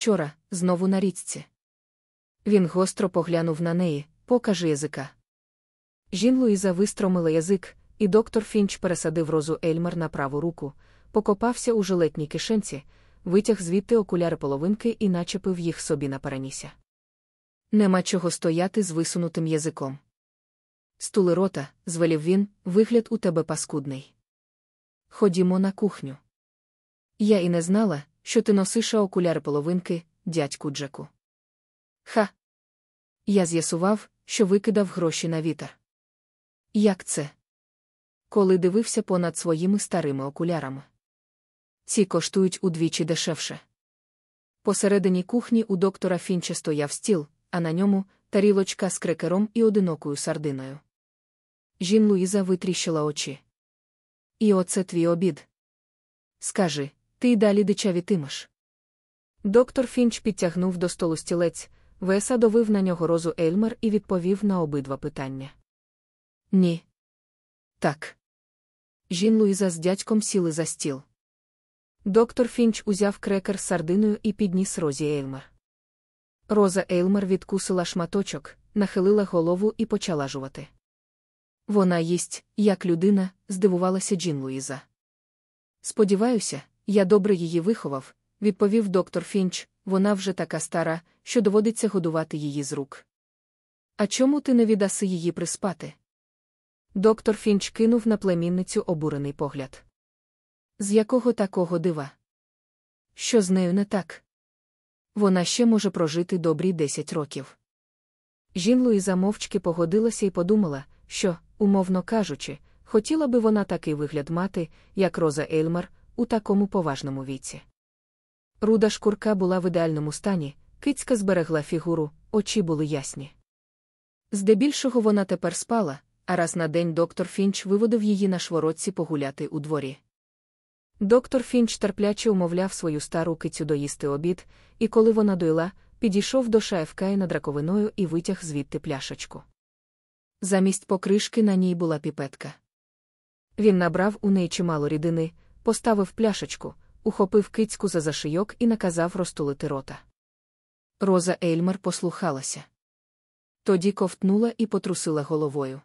Вчора, знову на річці. Він гостро поглянув на неї, покаже язика. Жін Луїза вистромила язик, і доктор Фінч пересадив розу Ельмер на праву руку, покопався у жилетній кишенці, витяг звідти окуляри половинки і начепив їх собі на перенісся. Нема чого стояти з висунутим язиком. Стули рота, звелів він, вигляд у тебе паскудний. Ходімо на кухню. Я і не знала, що ти носиш окуляри половинки, дядьку Джеку. Ха. Я з'ясував, що викидав гроші на вітер. Як це? Коли дивився понад своїми старими окулярами. Ці коштують удвічі дешевше. Посередині кухні у доктора Фінча стояв стіл, а на ньому тарілочка з крекером і одинокою сардиною. Джін Луїза витріщила очі. І оце твій обід. Скажи, ти й далі дичавітимеш. Доктор Фінч підтягнув до столу стілець, висадовив на нього розу Ельмер і відповів на обидва питання. Ні. Так. Джін Луїза з дядьком сіли за стіл. Доктор Фінч узяв крекер з сардиною і підніс розі Ельмер. Роза Ельмер відкусила шматочок, нахилила голову і почала жувати. Вона їсть, як людина, здивувалася Джін Луїза. Сподіваюся, я добре її виховав, відповів доктор Фінч, вона вже така стара, що доводиться годувати її з рук. А чому ти не віддаси її приспати? Доктор Фінч кинув на племінницю обурений погляд. З якого такого дива? Що з нею не так? Вона ще може прожити добрі десять років. Жін Луїза мовчки погодилася і подумала, що, умовно кажучи, хотіла би вона такий вигляд мати, як Роза Ельмер, у такому поважному віці. Руда шкурка була в ідеальному стані, кицька зберегла фігуру, очі були ясні. Здебільшого вона тепер спала, а раз на день доктор Фінч виводив її на шворотці погуляти у дворі. Доктор Фінч терпляче умовляв свою стару кицю доїсти обід, і коли вона доїла, підійшов до шафки над раковиною і витяг звідти пляшечку. Замість покришки на ній була піпетка. Він набрав у неї чимало рідини, поставив пляшечку, ухопив кицьку за зашийок і наказав розтулити рота. Роза Ельмер послухалася. Тоді ковтнула і потрусила головою.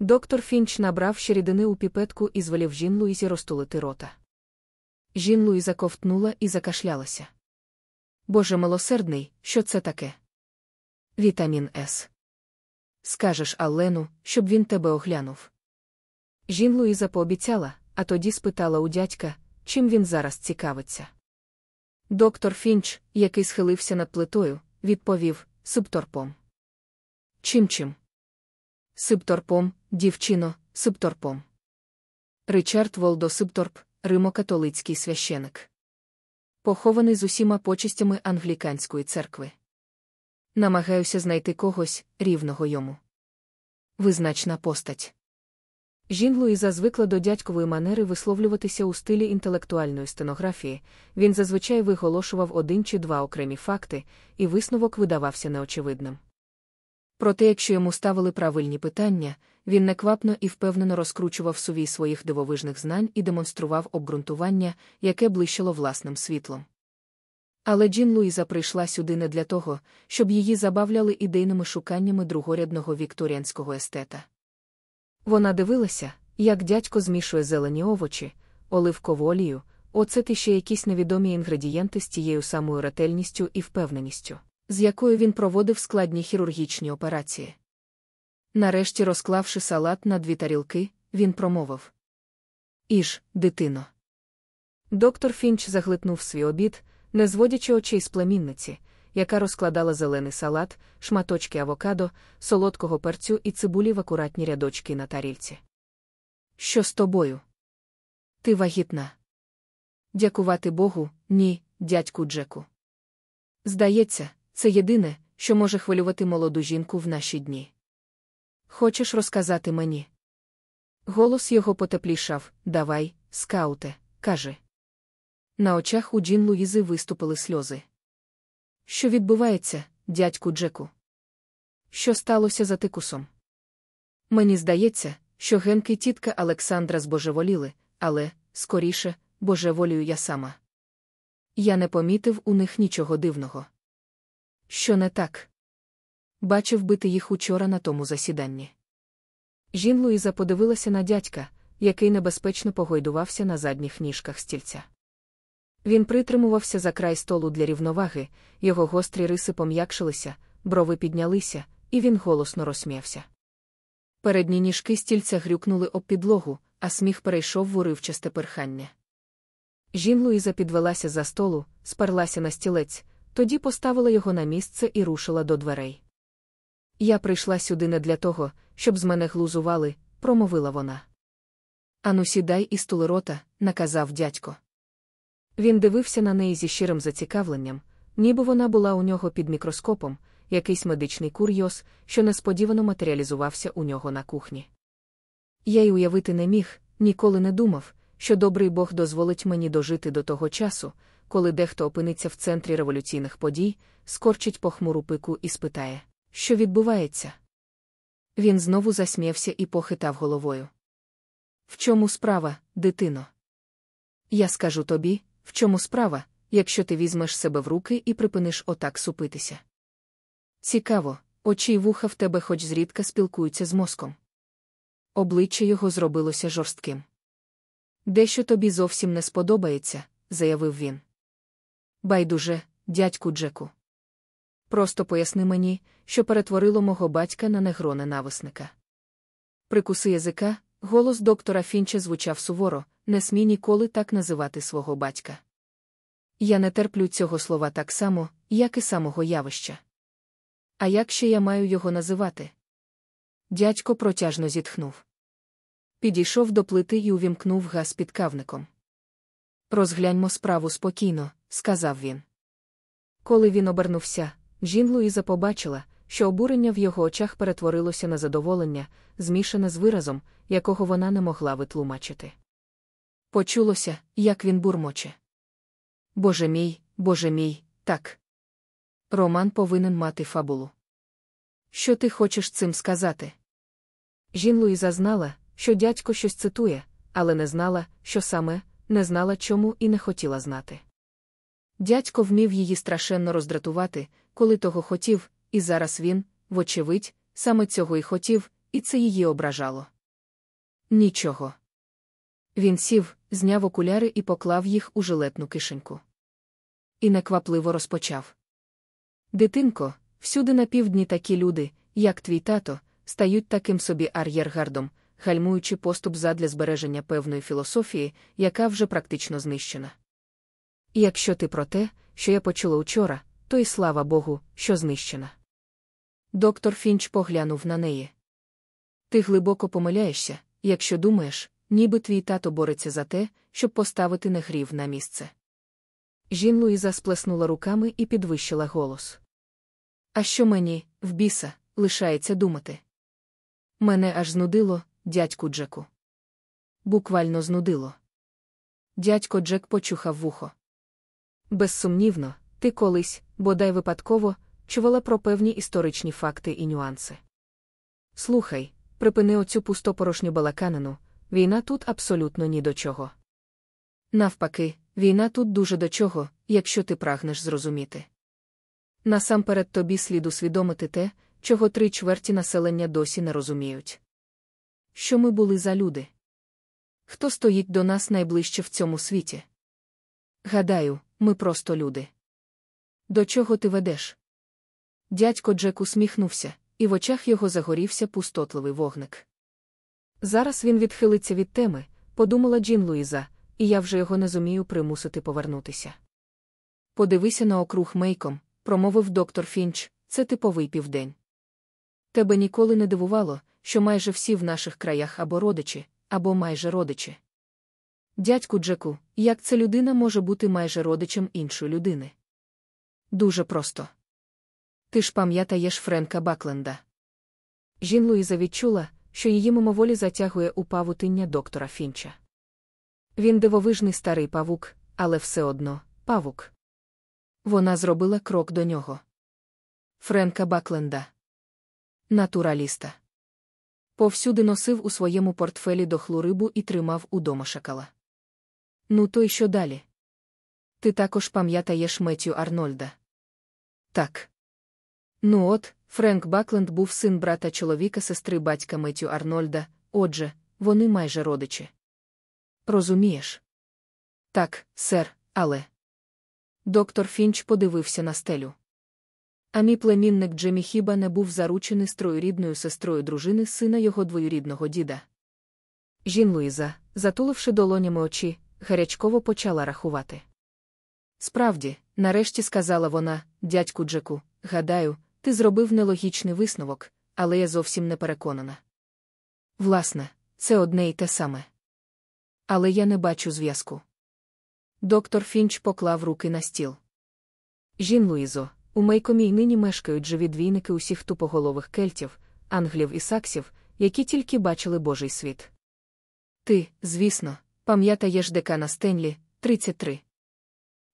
Доктор Фінч набрав ще у піпетку і звелів Джін Луїзі розтулити рота. Жін Луїза ковтнула і закашлялася. Боже милосердний, що це таке? Вітамін С. Скажеш Аллену, щоб він тебе оглянув. Жін Луїза пообіцяла, а тоді спитала у дядька, чим він зараз цікавиться. Доктор Фінч, який схилився над плитою, відповів субторпом. Чим чим? Сибторпом, дівчино, сибторпом. Ричард Волдо Сибторп, римокатолицький священик. Похований з усіма почистями англіканської церкви. Намагаюся знайти когось, рівного йому. Визначна постать. Жін Луїза звикла до дядькової манери висловлюватися у стилі інтелектуальної стенографії, він зазвичай виголошував один чи два окремі факти, і висновок видавався неочевидним. Проте, якщо йому ставили правильні питання, він неквапно і впевнено розкручував сувій своїх дивовижних знань і демонстрував обґрунтування, яке блищило власним світлом. Але Джін Луїза прийшла сюди не для того, щоб її забавляли ідейними шуканнями другорядного вікторіанського естета. Вона дивилася, як дядько змішує зелені овочі, оливкову олію, оцет і ще якісь невідомі інгредієнти з тією самою ретельністю і впевненістю, з якою він проводив складні хірургічні операції. Нарешті, розклавши салат на дві тарілки, він промовив Іж, дитино. Доктор Фінч заглитнув свій обід, не зводячи очей з племінниці, яка розкладала зелений салат, шматочки авокадо, солодкого перцю і цибулі в акуратні рядочки на тарільці. Що з тобою? Ти вагітна. Дякувати Богу, ні, дядьку Джеку. Здається, це єдине, що може хвилювати молоду жінку в наші дні. Хочеш розказати мені? Голос його потеплішав Давай, скауте, кажи. На очах у Джін Луїзи виступили сльози. Що відбувається, дядьку Джеку? Що сталося за тикусом? Мені здається, що Генки і тітка Олександра збожеволіли, але, скоріше, божеволію я сама. Я не помітив у них нічого дивного. Що не так? Бачив би ти їх учора на тому засіданні. Жін Луїза подивилася на дядька, який небезпечно погойдувався на задніх ніжках стільця. Він притримувався за край столу для рівноваги, його гострі риси пом'якшилися, брови піднялися, і він голосно розсміявся. Передні ніжки стільця грюкнули об підлогу, а сміх перейшов в уривчасте перхання. Жін Луїза підвелася за столу, сперлася на стілець, тоді поставила його на місце і рушила до дверей. Я прийшла сюди не для того, щоб з мене глузували, промовила вона. Ану, сідай і стули рота, наказав дядько. Він дивився на неї зі щирим зацікавленням, ніби вона була у нього під мікроскопом, якийсь медичний курйоз, що несподівано матеріалізувався у нього на кухні. Я й уявити не міг, ніколи не думав, що добрий Бог дозволить мені дожити до того часу, коли дехто опиниться в центрі революційних подій, скорчить похмуру пику і спитає, що відбувається. Він знову засміявся і похитав головою. В чому справа, дитино? Я скажу тобі, в чому справа, якщо ти візьмеш себе в руки і припиниш отак супитися. Цікаво, очі й вуха в тебе хоч зрідка спілкуються з мозком. Обличчя його зробилося жорстким. Дещо тобі зовсім не сподобається, заявив він. Байдуже, дядьку Джеку. Просто поясни мені, що перетворило мого батька на негро ненависника. Прикуси язика, голос доктора Фінча звучав суворо, не смій ніколи так називати свого батька. Я не терплю цього слова так само, як і самого явища. А як ще я маю його називати? Дядько протяжно зітхнув. Підійшов до плити і увімкнув газ під кавником. Розгляньмо справу спокійно, сказав він. Коли він обернувся, Жін Луїза побачила, що обурення в його очах перетворилося на задоволення, змішане з виразом, якого вона не могла витлумачити. Почулося, як він бурмоче. Боже мій, боже мій, так. Роман повинен мати фабулу. Що ти хочеш цим сказати? Жін Луїза знала, що дядько щось цитує, але не знала, що саме, не знала чому і не хотіла знати. Дядько вмів її страшенно роздратувати, коли того хотів, і зараз він, вочевидь, саме цього й хотів, і це її ображало. Нічого. Він сів, зняв окуляри і поклав їх у жилетну кишеньку. І неквапливо розпочав. Дитинко, всюди на півдні такі люди, як твій тато, стають таким собі ар'єргардом, гальмуючи поступ задля збереження певної філософії, яка вже практично знищена. І якщо ти про те, що я почула учора, то й слава Богу, що знищена. Доктор Фінч поглянув на неї. Ти глибоко помиляєшся, якщо думаєш, ніби твій тато бореться за те, щоб поставити негрів на місце. Жін Луїза сплеснула руками і підвищила голос. А що мені, в біса, лишається думати? Мене аж знудило, дядьку Джеку. Буквально знудило. Дядько Джек почухав вухо. Безсумнівно, ти колись, бодай випадково, чувала про певні історичні факти і нюанси. Слухай, припини оцю пустопорошню балаканину, війна тут абсолютно ні до чого. Навпаки, війна тут дуже до чого, якщо ти прагнеш зрозуміти. Насамперед тобі слід усвідомити те, чого три чверті населення досі не розуміють. Що ми були за люди? Хто стоїть до нас найближче в цьому світі? Гадаю, ми просто люди. До чого ти ведеш? Дядько Джек усміхнувся, і в очах його загорівся пустотливий вогник. Зараз він відхилиться від теми, подумала Джін Луїза, і я вже його не зумію примусити повернутися. Подивися на округ мейком, промовив доктор Фінч, це типовий південь. Тебе ніколи не дивувало, що майже всі в наших краях або родичі, або майже родичі. Дядьку Джеку, як ця людина може бути майже родичем іншої людини? Дуже просто. Ти ж пам'ятаєш Френка Бакленда. Жін Луїза відчула, що її мимоволі затягує у павутиння доктора Фінча. Він дивовижний старий павук, але все одно павук. Вона зробила крок до нього. Френка Бакленда. Натураліста. Повсюди носив у своєму портфелі дохлу рибу і тримав удома шакала. Ну то й що далі? Ти також пам'ятаєш Меттю Арнольда? Так. Ну от, Френк Бакленд був син брата чоловіка сестри батька Меттю Арнольда, отже, вони майже родичі. Розумієш? Так, сер, але. Доктор Фінч подивився на стелю. А мій племінник Джемі хіба не був заручений з троюрідною сестрою дружини сина його двоюрідного діда. Жін Луїза, затуливши долонями очі, гарячково почала рахувати. Справді, нарешті сказала вона, дядьку Джеку, гадаю, ти зробив нелогічний висновок, але я зовсім не переконана. Власне, це одне й те саме. Але я не бачу зв'язку. Доктор Фінч поклав руки на стіл. Жін Луїзо, у Мейкомі й нині мешкають живі двійники усіх тупоголових кельтів, англів і саксів, які тільки бачили Божий світ. Ти, звісно, пам'ятаєш декана Стенлі, 33.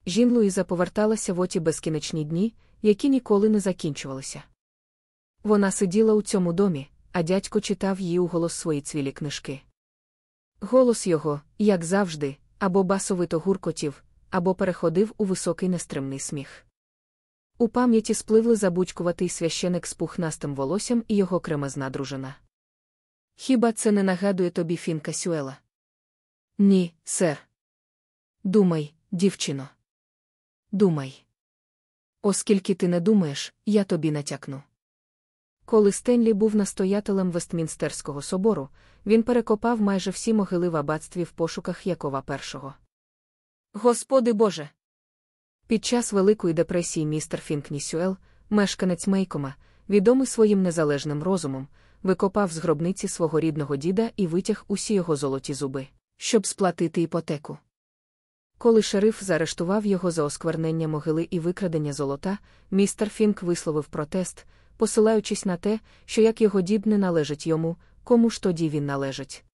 Жін Луїза поверталася в оті безкінечні дні, які ніколи не закінчувалися. Вона сиділа у цьому домі, а дядько читав їй у голос свої цвілі книжки. Голос його, як завжди, або басовито гуркотів, або переходив у високий нестримний сміх. У пам'яті спливли забудькуватий священик з пухнастим волоссям і його кремезна дружина. Хіба це не нагадує тобі Фінка Сюела? Ні, сер. Думай, дівчино. Думай. Оскільки ти не думаєш, я тобі натякну. Коли Стенлі був настоятелем Вестмінстерського собору, він перекопав майже всі могили в аббатстві в пошуках Якова І. Господи Боже! Під час Великої депресії містер Фінкні Сюел, мешканець Мейкома, відомий своїм незалежним розумом, викопав з гробниці свого рідного діда і витяг усі його золоті зуби, щоб сплатити іпотеку. Коли шериф заарештував його за осквернення могили і викрадення золота, містер Фінк висловив протест, посилаючись на те, що як його дід не належить йому, кому ж тоді він належить.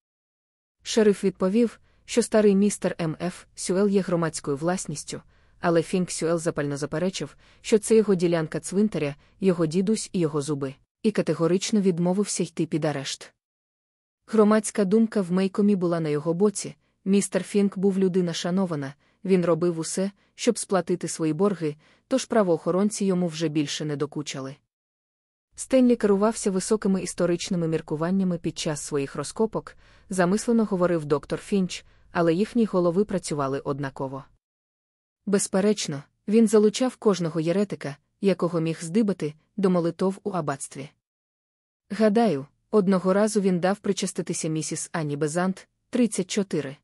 Шериф відповів, що старий містер М.Ф. Сюел є громадською власністю, але Фінк Сюел запально заперечив, що це його ділянка цвинтаря, його дідусь і його зуби, і категорично відмовився йти під арешт. Громадська думка в Мейкомі була на його боці. Містер Фінк був людина шанована, він робив усе, щоб сплатити свої борги, тож правоохоронці йому вже більше не докучали. Стенлі керувався високими історичними міркуваннями під час своїх розкопок, замислено говорив доктор Фінч, але їхні голови працювали однаково. Безперечно, він залучав кожного єретика, якого міг здибати, до молитов у аббатстві. Гадаю, одного разу він дав причаститися місіс Ані Безант, 34.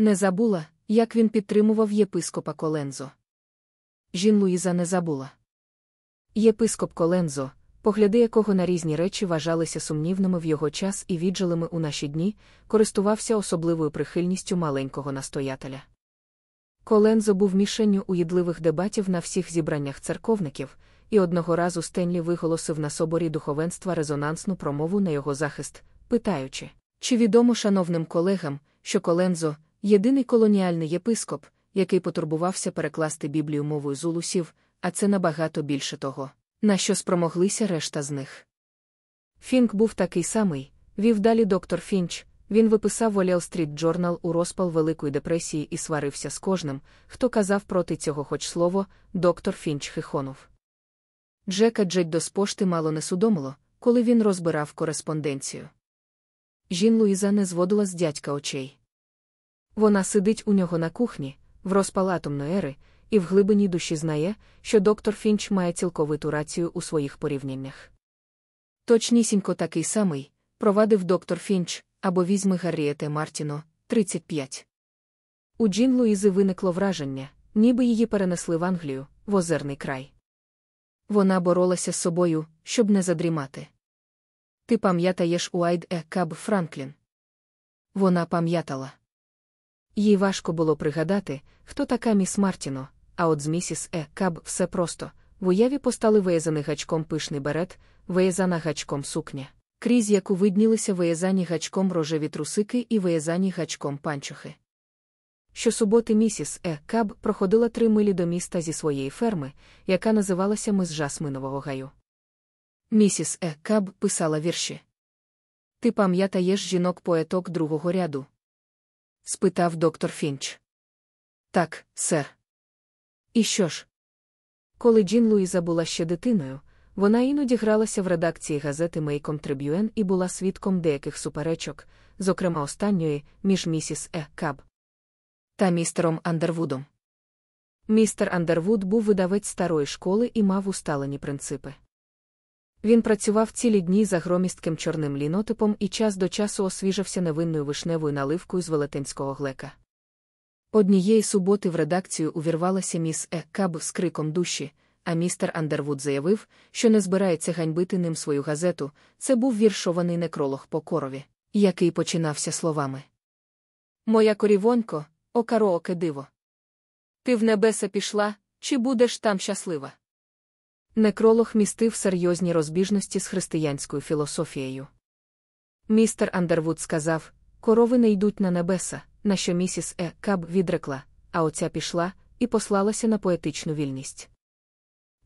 Не забула, як він підтримував єпископа Колензо. Жін Луїза не забула. Єпископ Колензо, погляди якого на різні речі вважалися сумнівними в його час і віджилими у наші дні, користувався особливою прихильністю маленького настоятеля. Колензо був мішенню уїдливих дебатів на всіх зібраннях церковників, і одного разу Стенлі виголосив на соборі духовенства резонансну промову на його захист, питаючи, чи відомо шановним колегам, що Колензо єдиний колоніальний єпископ, який потурбувався перекласти Біблію мовою зулусів, а це набагато більше того, на що спромоглися решта з них. Фінк був такий самий, вів далі доктор Фінч. Він виписав Волл Стріт Джорнал у розпал Великої депресії і сварився з кожним, хто казав проти цього хоч слово, доктор Фінч хихонув. Джека Джеддо з пошти мало не судомило, коли він розбирав кореспонденцію. Жін Луїза не зводила з дядька очей. Вона сидить у нього на кухні, в розпалатомної ери, і в глибині душі знає, що доктор Фінч має цілковиту рацію у своїх порівняннях. Точнісінько такий самий, провадив доктор Фінч, або візьми Гарріете Мартіно, 35. У Джін Луїзи виникло враження, ніби її перенесли в Англію, в озерний край. Вона боролася з собою, щоб не задрімати. Ти пам'ятаєш Уайд Е. Каб Франклін? Вона пам'ятала. Їй важко було пригадати, хто така міс Мартіно, а от з місіс Е. Каб все просто в уяві постали виязаний гачком пишний берет, виязана гачком сукня, крізь яку виднілися виязані гачком рожеві трусики і виязані гачком панчохи. Щосуботи місіс Е. Каб проходила три милі до міста зі своєї ферми, яка називалася Мис Жасминового гаю. Місіс Е. Каб писала вірші. Ти пам'ятаєш жінок поеток другого ряду? Спитав доктор Фінч. Так, сер. І що ж? Коли Джін Луїза була ще дитиною, вона іноді гралася в редакції газети Мейком Триб'юен і була свідком деяких суперечок, зокрема останньої, між місіс Е. Каб та містером Андервудом. Містер Андервуд був видавець старої школи і мав усталені принципи. Він працював цілі дні за громістким чорним лінотипом і час до часу освіжався невинною вишневою наливкою з велетенського глека. Однієї суботи в редакцію увірвалася міс Е. Каб з криком душі, а містер Андервуд заявив, що не збирається ганьбити ним свою газету. Це був віршований некролог по корові, який починався словами. Моя корівонько, окарооке диво. Ти в небеса пішла, чи будеш там щаслива? Некролог містив серйозні розбіжності з християнською філософією. Містер Андервуд сказав корови не йдуть на небеса, на що місіс Е. Каб відрекла, а оця пішла і послалася на поетичну вільність.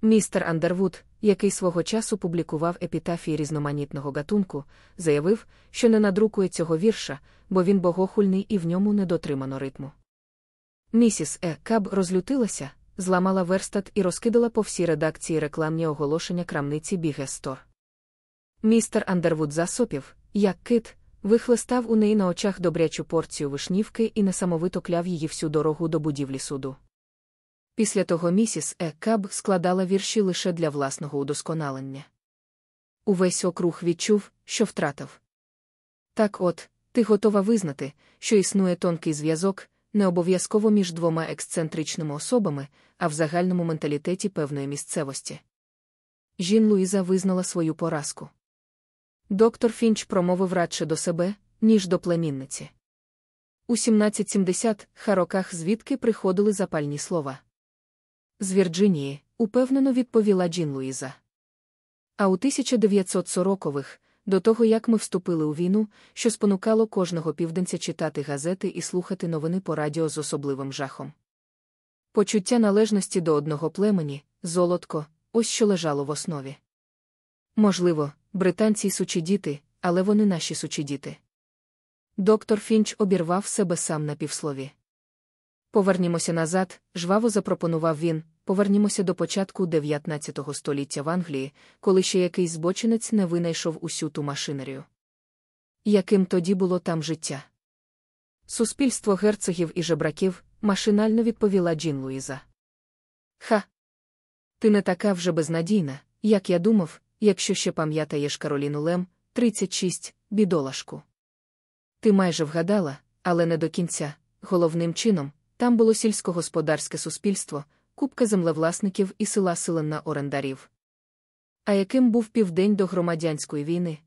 Містер Андервуд, який свого часу публікував епітафії різноманітного гатунку, заявив, що не надрукує цього вірша, бо він богохульний і в ньому не дотримано ритму. Місіс Е. Каб розлютилася, зламала верстат і розкидала по всій редакції рекламні оголошення крамниці Бігестор. Містер Андервуд засопів, як кит, вихлестав у неї на очах добрячу порцію вишнівки і несамовито кляв її всю дорогу до будівлі суду. Після того місіс Е. Каб складала вірші лише для власного удосконалення. Увесь округ відчув, що втратив. Так от, ти готова визнати, що існує тонкий зв'язок, не обов'язково між двома ексцентричними особами, а в загальному менталітеті певної місцевості. Жін Луїза визнала свою поразку. Доктор Фінч промовив радше до себе, ніж до племінниці. У 1770 роках звідки приходили запальні слова. З Вірджинії, упевнено відповіла Джін Луїза. А у 1940-х, до того як ми вступили у війну, що спонукало кожного південця читати газети і слухати новини по радіо з особливим жахом. Почуття належності до одного племені, золотко, ось що лежало в основі. Можливо, британці сучі діти, але вони наші сучі діти. Доктор Фінч обірвав себе сам на півслові. Повернімося назад, жваво запропонував він, повернімося до початку 19 століття в Англії, коли ще якийсь збочинець не винайшов усю ту машинерію. Яким тоді було там життя? Суспільство герцогів і жебраків машинально відповіла Джін Луїза. Ха. Ти не така вже безнадійна, як я думав, якщо ще пам'ятаєш Кароліну Лем, 36, бідолашку. Ти майже вгадала, але не до кінця, головним чином, там було сільськогосподарське суспільство, купка землевласників і села селена орендарів. А яким був південь до громадянської війни?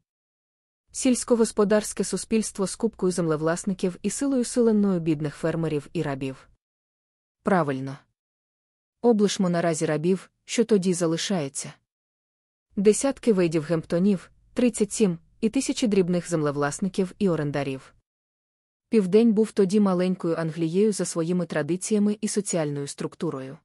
Сільськогосподарське суспільство з купкою землевласників і силою силенною бідних фермерів і рабів. Правильно. Облишмо наразі рабів, що тоді залишається. Десятки видів гемптонів, 37, і тисячі дрібних землевласників і орендарів. Південь був тоді маленькою Англією за своїми традиціями і соціальною структурою.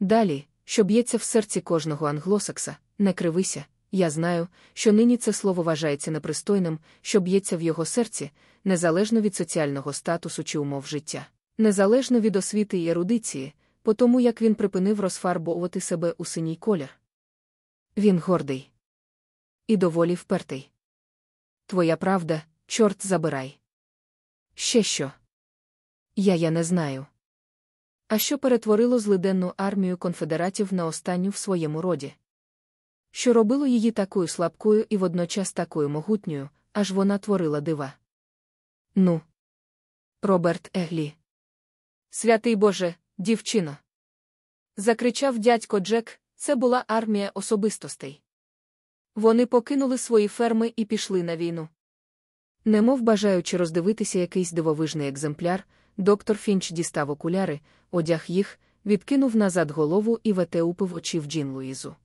Далі, що б'ється в серці кожного англосакса, не кривися, я знаю, що нині це слово вважається непристойним, що б'ється в його серці, незалежно від соціального статусу чи умов життя, незалежно від освіти і ерудиції, по тому як він припинив розфарбовувати себе у синій колір. Він гордий і доволі впертий. Твоя правда, чорт забирай. Ще що? Я я не знаю. А що перетворило злиденну армію конфедератів на останню в своєму роді? Що робило її такою слабкою і водночас такою могутньою, аж вона творила дива. Ну. Роберт Еглі. Святий Боже, дівчино. Закричав дядько Джек, це була армія особистостей. Вони покинули свої ферми і пішли на війну. Немов бажаючи роздивитися якийсь дивовижний екземпляр, доктор Фінч дістав окуляри, одяг їх, відкинув назад голову і ветеупив очі в Джін Луїзу.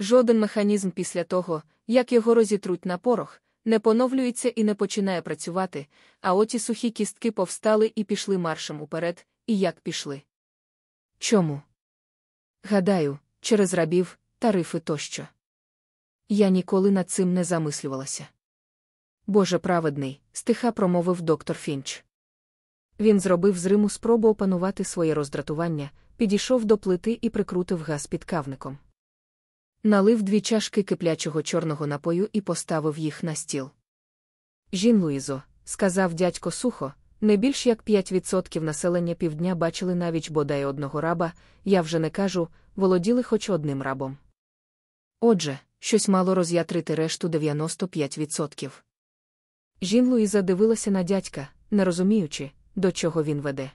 Жоден механізм після того, як його розітруть на порох, не поновлюється і не починає працювати, а оті сухі кістки повстали і пішли маршем уперед, і як пішли. Чому? Гадаю, через рабів, тарифи тощо. Я ніколи над цим не замислювалася. Боже праведний, стиха промовив доктор Фінч. Він зробив з Риму спробу опанувати своє роздратування, підійшов до плити і прикрутив газ під кавником. Налив дві чашки киплячого чорного напою і поставив їх на стіл. Жін Луїзо, сказав дядько сухо, не більш як 5% населення півдня бачили навіть бодай одного раба, я вже не кажу, володіли хоч одним рабом. Отже, щось мало роз'ятрити решту 95%. Жін Луїза дивилася на дядька, не розуміючи, до чого він веде.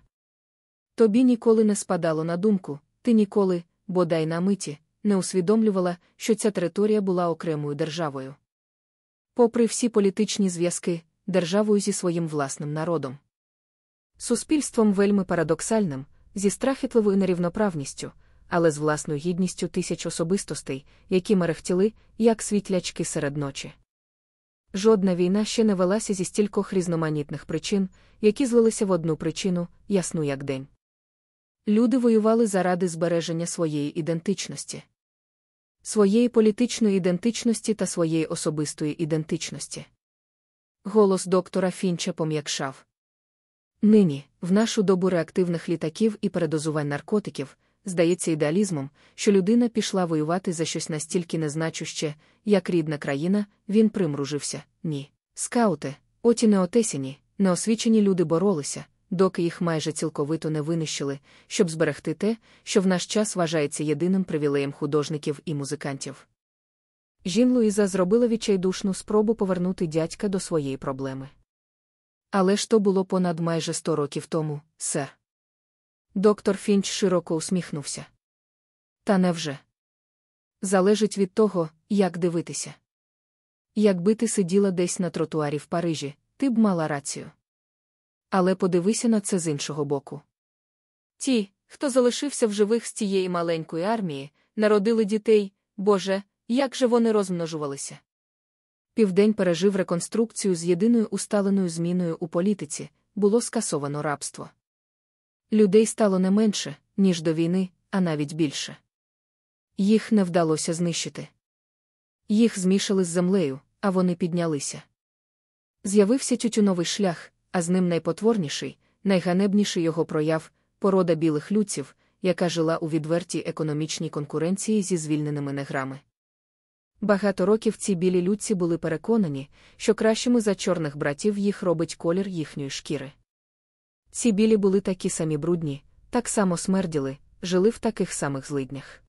Тобі ніколи не спадало на думку, ти ніколи, бодай на миті, не усвідомлювала, що ця територія була окремою державою. Попри всі політичні зв'язки, державою зі своїм власним народом. Суспільством вельми парадоксальним, зі страхітливою нерівноправністю, але з власною гідністю тисяч особистостей, які мерехтіли, як світлячки серед ночі. Жодна війна ще не велася зі стількох різноманітних причин, які злилися в одну причину, ясну як день. Люди воювали заради збереження своєї ідентичності, своєї політичної ідентичності та своєї особистої ідентичності. Голос доктора Фінча пом'якшав. Нині, в нашу добу реактивних літаків і передозувань наркотиків, здається ідеалізмом, що людина пішла воювати за щось настільки незначуще, як рідна країна, він примружився. Ні. Скаути, оті неотесіні, неосвічені люди боролися, доки їх майже цілковито не винищили, щоб зберегти те, що в наш час вважається єдиним привілеєм художників і музикантів. Жін Луїза зробила відчайдушну спробу повернути дядька до своєї проблеми. Але ж то було понад майже сто років тому, сер. Доктор Фінч широко усміхнувся. Та невже? Залежить від того, як дивитися. Якби ти сиділа десь на тротуарі в Парижі, ти б мала рацію. Але подивися на це з іншого боку. Ті, хто залишився в живих з цієї маленької армії, народили дітей, Боже, як же вони розмножувалися. Південь пережив реконструкцію з єдиною усталеною зміною у політиці, було скасовано рабство. Людей стало не менше, ніж до війни, а навіть більше. Їх не вдалося знищити. Їх змішали з землею, а вони піднялися. З'явився тютюновий шлях, а з ним найпотворніший, найганебніший його прояв порода білих людців, яка жила у відвертій економічній конкуренції зі звільненими неграми. Багато років ці білі людці були переконані, що кращими за чорних братів їх робить колір їхньої шкіри. Ці білі були такі самі брудні, так само смерділи, жили в таких самих злиднях.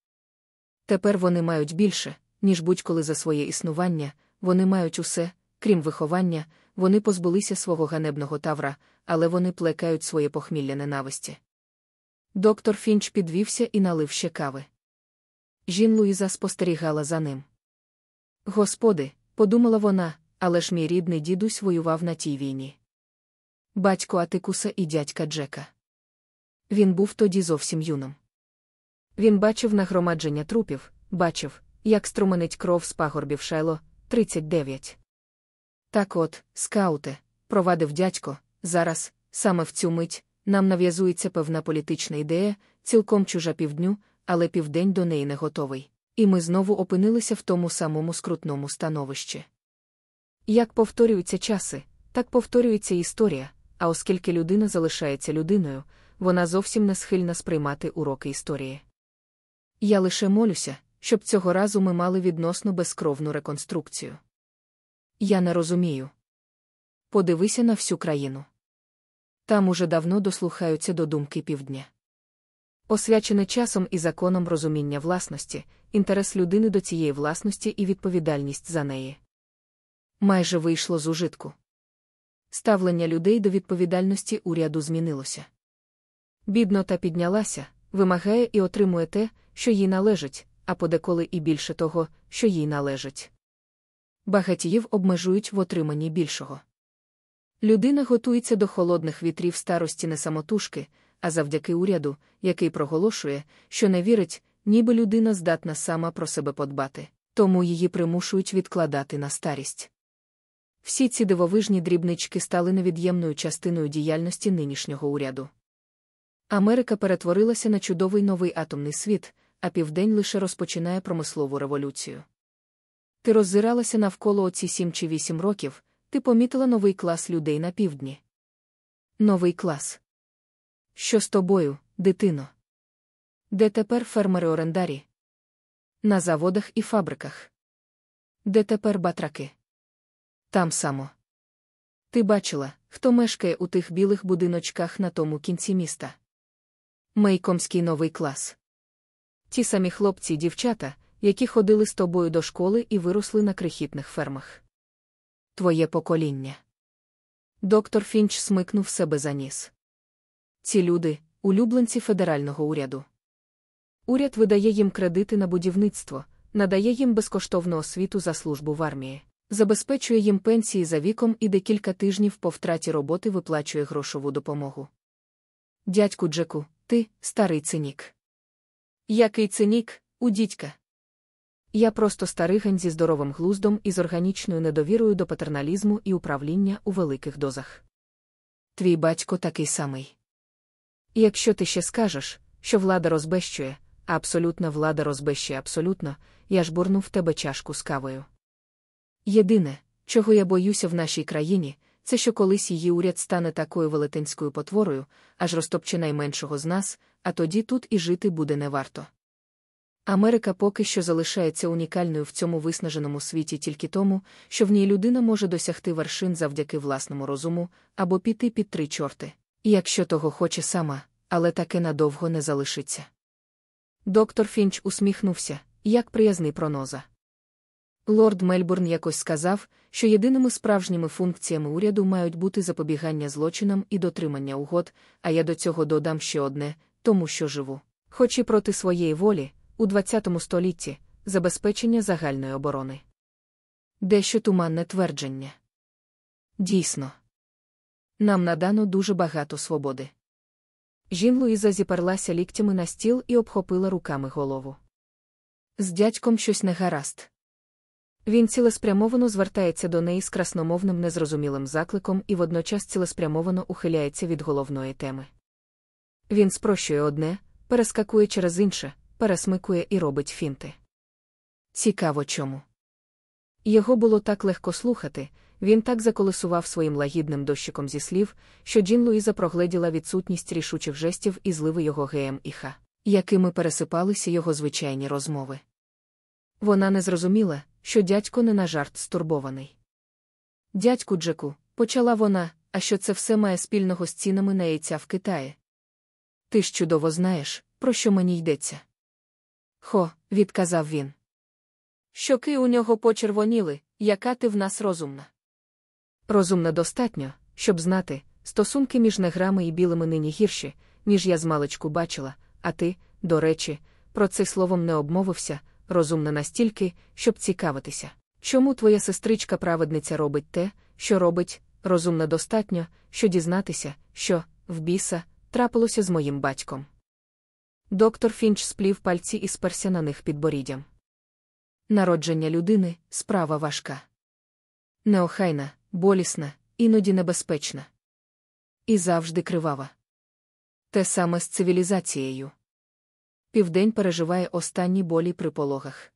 Тепер вони мають більше, ніж будь-коли за своє існування, вони мають усе, крім виховання, вони позбулися свого ганебного тавра, але вони плекають своє похмілля ненависті. Доктор Фінч підвівся і налив ще кави. Жін Луїза спостерігала за ним. Господи, подумала вона, але ж мій рідний дідусь воював на тій війні. Батько Атикуса і дядька Джека. Він був тоді зовсім юним. Він бачив нагромадження трупів, бачив, як струменить кров з пагорбів Шайло, 39. Так от, скауте, провадив дядько, зараз, саме в цю мить, нам нав'язується певна політична ідея, цілком чужа півдню, але південь до неї не готовий. І ми знову опинилися в тому самому скрутному становищі. Як повторюються часи, так повторюється історія, а оскільки людина залишається людиною, вона зовсім не схильна сприймати уроки історії. Я лише молюся, щоб цього разу ми мали відносно безкровну реконструкцію. Я не розумію. Подивися на всю країну. Там уже давно дослухаються до думки півдня. Освячене часом і законом розуміння власності, інтерес людини до цієї власності і відповідальність за неї. Майже вийшло з ужитку. Ставлення людей до відповідальності уряду змінилося. Біднота піднялася, вимагає і отримує те, що їй належить, а подеколи і більше того, що їй належить. Багатіїв обмежують в отриманні більшого. Людина готується до холодних вітрів старості не самотужки, а завдяки уряду, який проголошує, що не вірить, ніби людина здатна сама про себе подбати, тому її примушують відкладати на старість. Всі ці дивовижні дрібнички стали невід'ємною частиною діяльності нинішнього уряду. Америка перетворилася на чудовий новий атомний світ, а південь лише розпочинає промислову революцію. Ти роззиралася навколо оці сім чи вісім років, ти помітила новий клас людей на півдні. Новий клас. Що з тобою, дитино? Де тепер фермери орендарі? На заводах і фабриках. Де тепер батраки? Там само. Ти бачила, хто мешкає у тих білих будиночках на тому кінці міста? Мейкомський новий клас. Ті самі хлопці й дівчата, які ходили з тобою до школи і виросли на крихітних фермах. Твоє покоління. Доктор Фінч смикнув себе за ніс. Ці люди улюбленці федерального уряду. Уряд видає їм кредити на будівництво, надає їм безкоштовну освіту за службу в армії, забезпечує їм пенсії за віком і декілька тижнів по втраті роботи виплачує грошову допомогу. Дядьку Джеку, ти старий цинік. Який цинік, у дідька? Я просто старигань зі здоровим глуздом і з органічною недовірою до патерналізму і управління у великих дозах. Твій батько такий самий. І якщо ти ще скажеш, що влада розбещує, а абсолютна влада розбещує абсолютно, я ж бурну в тебе чашку з кавою. Єдине, чого я боюся в нашій країні, це що колись її уряд стане такою велетенською потворою, аж розтопче найменшого з нас, а тоді тут і жити буде не варто. Америка поки що залишається унікальною в цьому виснаженому світі тільки тому, що в ній людина може досягти вершин завдяки власному розуму або піти під три чорти, якщо того хоче сама, але таке надовго не залишиться. Доктор Фінч усміхнувся, як приязний проноза. Лорд Мельбурн якось сказав, що єдиними справжніми функціями уряду мають бути запобігання злочинам і дотримання угод, а я до цього додам ще одне, тому що живу. Хоч і проти своєї волі, у ХХ столітті забезпечення загальної оборони. Дещо туманне твердження. Дійсно. Нам надано дуже багато свободи. Жін Луїза зіперлася ліктями на стіл і обхопила руками голову. З дядьком щось не гаразд. Він цілеспрямовано звертається до неї з красномовним незрозумілим закликом і водночас цілеспрямовано ухиляється від головної теми. Він спрощує одне, перескакує через інше, пересмикує і робить фінти. Цікаво чому. Його було так легко слухати, він так заколесував своїм лагідним дощиком зі слів, що Джін Луїза прогледіла відсутність рішучих жестів і зливи його геєм і ха, якими пересипалися його звичайні розмови. Вона не зрозуміла, що дядько не на жарт стурбований. Дядьку Джеку, почала вона, а що це все має спільного з цінами на яйця в Китаї. Ти ж чудово знаєш, про що мені йдеться. Хо, відказав він. Щоки у нього почервоніли, яка ти в нас розумна. Розумна достатньо, щоб знати, стосунки між неграми і білими нині гірші, ніж я з маличку бачила, а ти, до речі, про це словом не обмовився, розумна настільки, щоб цікавитися. Чому твоя сестричка праведниця робить те, що робить, розумна достатньо, що дізнатися, що, в біса, трапилося з моїм батьком. Доктор Фінч сплів пальці і сперся на них підборіддям. Народження людини справа важка. Неохайна, болісна, іноді небезпечна. І завжди кривава. Те саме з цивілізацією. Південь переживає останні болі при пологах.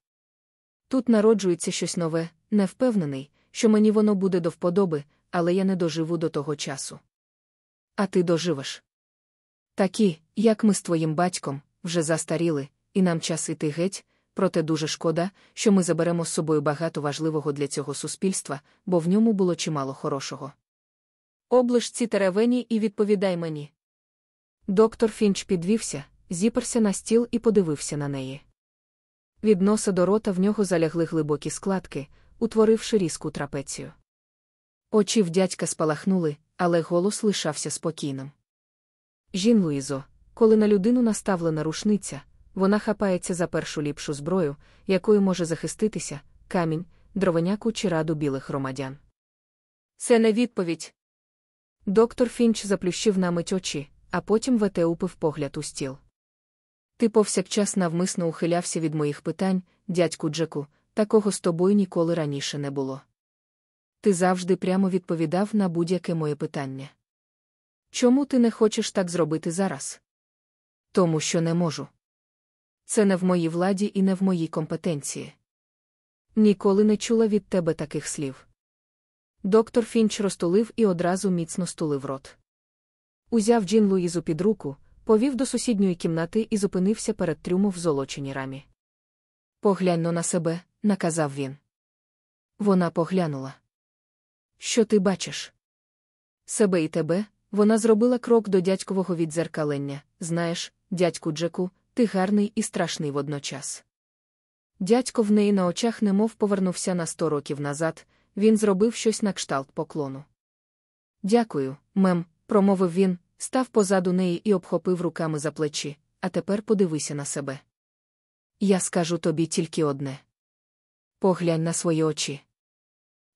Тут народжується щось нове, не впевнений, що мені воно буде до вподоби, але я не доживу до того часу. А ти доживеш. Такі, як ми з твоїм батьком, вже застаріли, і нам час іти геть, проте дуже шкода, що ми заберемо з собою багато важливого для цього суспільства, бо в ньому було чимало хорошого. Облиш ці теревені і відповідай мені. Доктор Фінч підвівся, зіперся на стіл і подивився на неї. Від носа до рота в нього залягли глибокі складки, утворивши різку трапецію. Очі в дядька спалахнули, але голос лишався спокійним. Жін Луїзо, коли на людину наставлена рушниця, вона хапається за першу ліпшу зброю, якою може захиститися камінь, дровеняку чи раду білих громадян. Це не відповідь. Доктор Фінч заплющив на мить очі, а потім вете упив погляд у стіл. Ти повсякчас навмисно ухилявся від моїх питань, дядьку Джеку, такого з тобою ніколи раніше не було. Ти завжди прямо відповідав на будь-яке моє питання. Чому ти не хочеш так зробити зараз? Тому що не можу. Це не в моїй владі і не в моїй компетенції. Ніколи не чула від тебе таких слів. Доктор Фінч розтулив і одразу міцно стулив рот. узяв Джін Луїзу під руку, повів до сусідньої кімнати і зупинився перед трюмом в золоченій рамі. Поглянь но на себе, наказав він. Вона поглянула. Що ти бачиш? Себе і тебе, вона зробила крок до дядькового віддзеркалення. Знаєш, дядьку Джеку, ти гарний і страшний водночас. Дядько в неї на очах немов повернувся на сто років назад, він зробив щось на кшталт поклону. Дякую, мем, промовив він, став позаду неї і обхопив руками за плечі, а тепер подивися на себе. Я скажу тобі тільки одне. Поглянь на свої очі,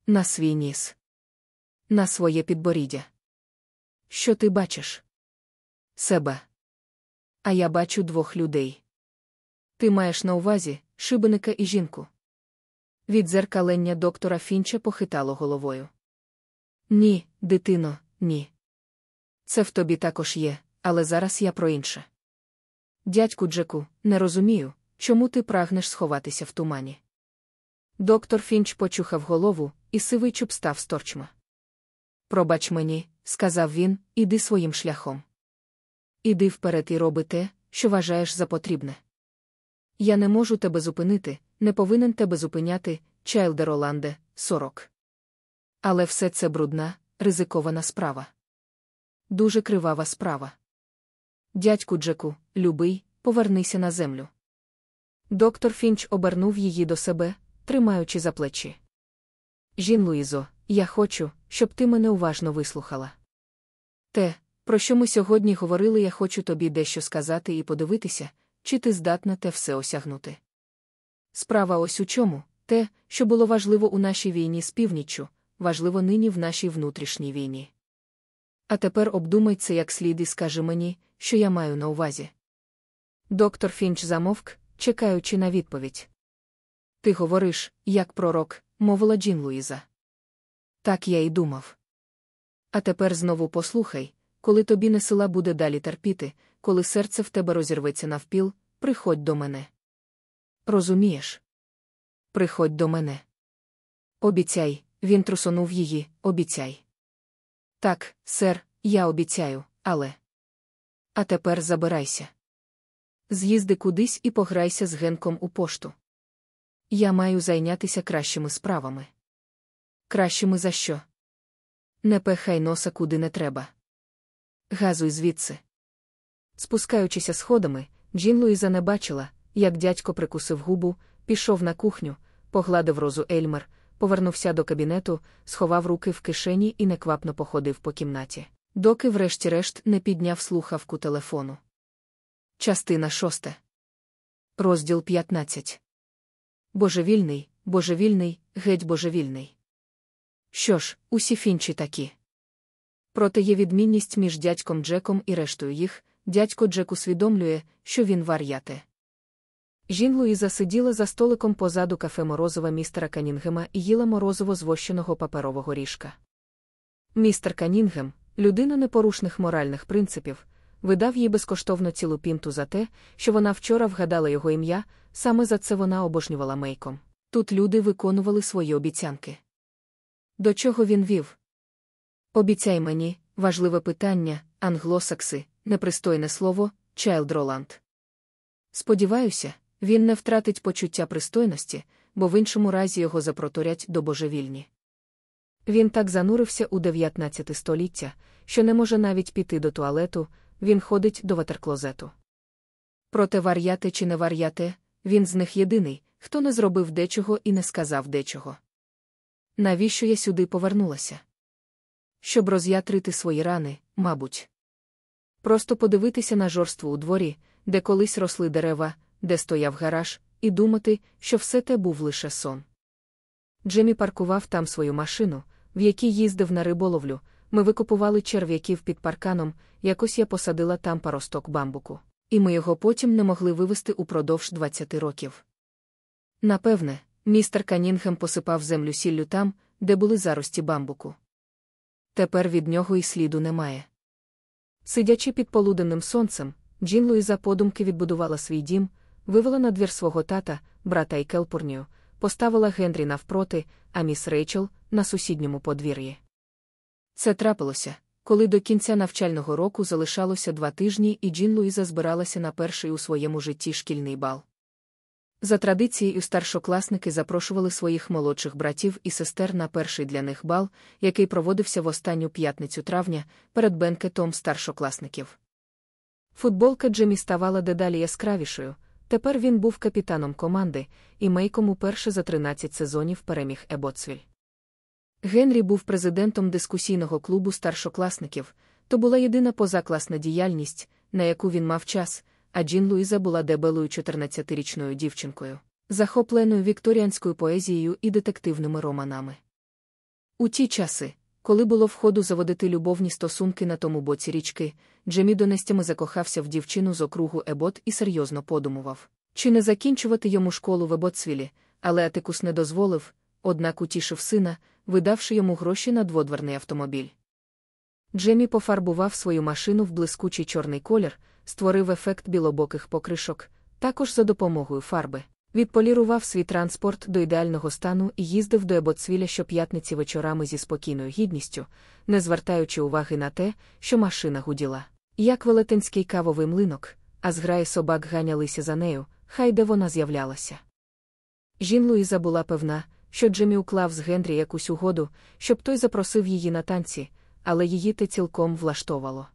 на свій ніс, на своє підборіддя. Що ти бачиш? Себе. А я бачу двох людей. Ти маєш на увазі шибеника і жінку. Від зеркалення доктора Фінча похитало головою. Ні, дитино, ні. Це в тобі також є, але зараз я про інше. Дядьку Джеку, не розумію, чому ти прагнеш сховатися в тумані. Доктор Фінч почухав голову, і сивий чуб став сторчма. Пробач мені, сказав він, іди своїм шляхом. Іди вперед і роби те, що вважаєш за потрібне. Я не можу тебе зупинити, не повинен тебе зупиняти, Чайлдер Оланде, 40. Але все це брудна, ризикована справа. Дуже кривава справа. Дядьку Джеку, любий, повернися на землю. Доктор Фінч обернув її до себе, тримаючи за плечі. Жін Луїзо, я хочу, щоб ти мене уважно вислухала. Те, про що ми сьогодні говорили, я хочу тобі дещо сказати і подивитися, чи ти здатна те все осягнути. Справа ось у чому те, що було важливо у нашій війні з північчю, важливо нині в нашій внутрішній війні. А тепер обдумай це як слід і скажи мені, що я маю на увазі. Доктор Фінч замовк, чекаючи на відповідь. Ти говориш, як пророк, мовила Джін Луїза. Так я й думав. А тепер знову послухай, коли тобі не сила буде далі терпіти, коли серце в тебе розірветься навпіл, приходь до мене. Розумієш? Приходь до мене. Обіцяй, він трусонув її, обіцяй. Так, сер, я обіцяю, але. А тепер забирайся. З'їзди кудись і пограйся з генком у пошту. Я маю зайнятися кращими справами. Кращими за що? Не пехай носа куди не треба. Газуй звідси. Спускаючися сходами, Джін Луїза не бачила, як дядько прикусив губу, пішов на кухню, погладив розу Ельмер, повернувся до кабінету, сховав руки в кишені і неквапно походив по кімнаті, доки, врешті-решт, не підняв слухавку телефону. Частина шоста. Розділ 15. Божевільний, божевільний, геть божевільний. Що ж, усі фінчі такі. Проте є відмінність між дядьком Джеком і рештою їх. Дядько Джек усвідомлює, що він вар'яте. Жін Луїза сиділа за столиком позаду кафе морозова містера Канінгема і їла морозиво звощеного паперового ріжка. Містер Канінгем, людина непорушних моральних принципів, видав їй безкоштовно цілу пінту за те, що вона вчора вгадала його ім'я, саме за це вона обожнювала мейком. Тут люди виконували свої обіцянки. До чого він вів? Обіцяй мені, важливе питання, англосакси, непристойне слово, Чайлд Роланд. Сподіваюся, він не втратить почуття пристойності, бо в іншому разі його запроторять до божевільні. Він так занурився у 19 століття, що не може навіть піти до туалету, він ходить до ватерклозету. Проте вар'яти чи не вар'яте, він з них єдиний, хто не зробив дечого і не сказав дечого. Навіщо я сюди повернулася? Щоб роз'ятрити свої рани, мабуть. Просто подивитися на жорство у дворі, де колись росли дерева, де стояв гараж, і думати, що все те був лише сон. Джемі паркував там свою машину, в якій їздив на риболовлю. Ми викупували черв'яків під парканом, якось я посадила там паросток бамбуку, і ми його потім не могли вивезти упродовж 20 років. Напевне, містер Канінгем посипав землю сіллю там, де були зарості бамбуку. Тепер від нього і сліду немає. Сидячи під полуденним сонцем, Джін Луїза подумки відбудувала свій дім, вивела на двір свого тата, брата і келпурнію, поставила Генрі навпроти, а міс Рейчел на сусідньому подвір'ї. Це трапилося, коли до кінця навчального року залишалося два тижні, і Джін Луїза збиралася на перший у своєму житті шкільний бал. За традицією старшокласники запрошували своїх молодших братів і сестер на перший для них бал, який проводився в останню п'ятницю травня перед бенкетом старшокласників. Футболка Джемі ставала дедалі яскравішою. Тепер він був капітаном команди, і Мейком уперше за 13 сезонів переміг Ебоцвіль. Генрі був президентом дискусійного клубу старшокласників, то була єдина позакласна діяльність, на яку він мав час, а Джін Луїза була дебелою 14-річною дівчинкою, захопленою вікторіанською поезією і детективними романами. У ті часи, коли було в ходу заводити любовні стосунки на тому боці річки, Джемі донестями закохався в дівчину з округу Ебот і серйозно подумував, чи не закінчувати йому школу в Ебоцвілі, але Атикус не дозволив, однак утішив сина, видавши йому гроші на дводверний автомобіль. Джемі пофарбував свою машину в блискучий чорний колір, створив ефект білобоких покришок, також за допомогою фарби. Відполірував свій транспорт до ідеального стану і їздив до Ебоцвіля щоп'ятниці вечорами зі спокійною гідністю, не звертаючи уваги на те, що машина гуділа. Як велетенський кавовий млинок, а зграї собак ганялися за нею, хай де вона з'являлася. Жін Луїза була певна, що Джемі уклав з Генрі якусь угоду, щоб той запросив її на танці, але її те цілком влаштовало.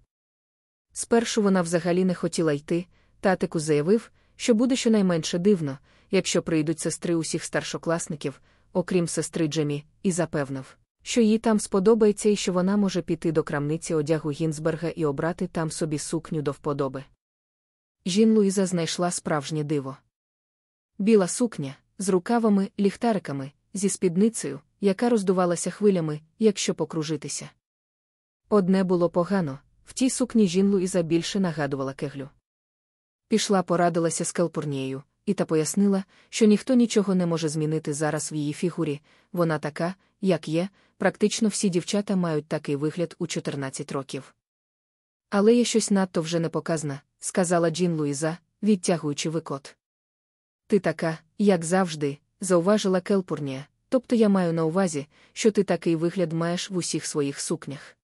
Спершу вона взагалі не хотіла йти, татику заявив, що буде щонайменше дивно, якщо прийдуть сестри усіх старшокласників, окрім сестри Джемі, і запевнив, що їй там сподобається і що вона може піти до крамниці одягу Гінзберга і обрати там собі сукню до вподоби. Жін Луїза знайшла справжнє диво. Біла сукня, з рукавами, ліхтариками, зі спідницею, яка роздувалася хвилями, якщо покружитися. Одне було погано, в тій сукні Жін Луїза більше нагадувала кеглю. Пішла порадилася з Келпурнією, і та пояснила, що ніхто нічого не може змінити зараз в її фігурі, вона така, як є, практично всі дівчата мають такий вигляд у 14 років. Але є щось надто вже непоказне, сказала Джін Луїза, відтягуючи викот. Ти така, як завжди, зауважила Келпурнія, тобто я маю на увазі, що ти такий вигляд маєш в усіх своїх сукнях.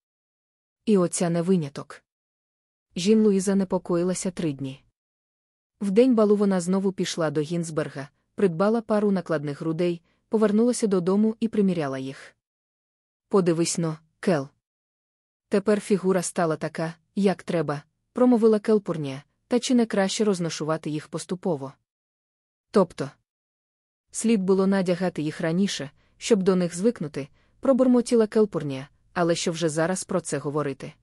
І оця не виняток. Жін Луїза непокоїлася три дні. В день балу вона знову пішла до Гінзберга, придбала пару накладних грудей, повернулася додому і приміряла їх. Подивись но, Кел. Тепер фігура стала така, як треба, промовила Келпурнія, та чи не краще розношувати їх поступово. Тобто, слід було надягати їх раніше, щоб до них звикнути, пробурмотіла Келпурнія, але що вже зараз про це говорити.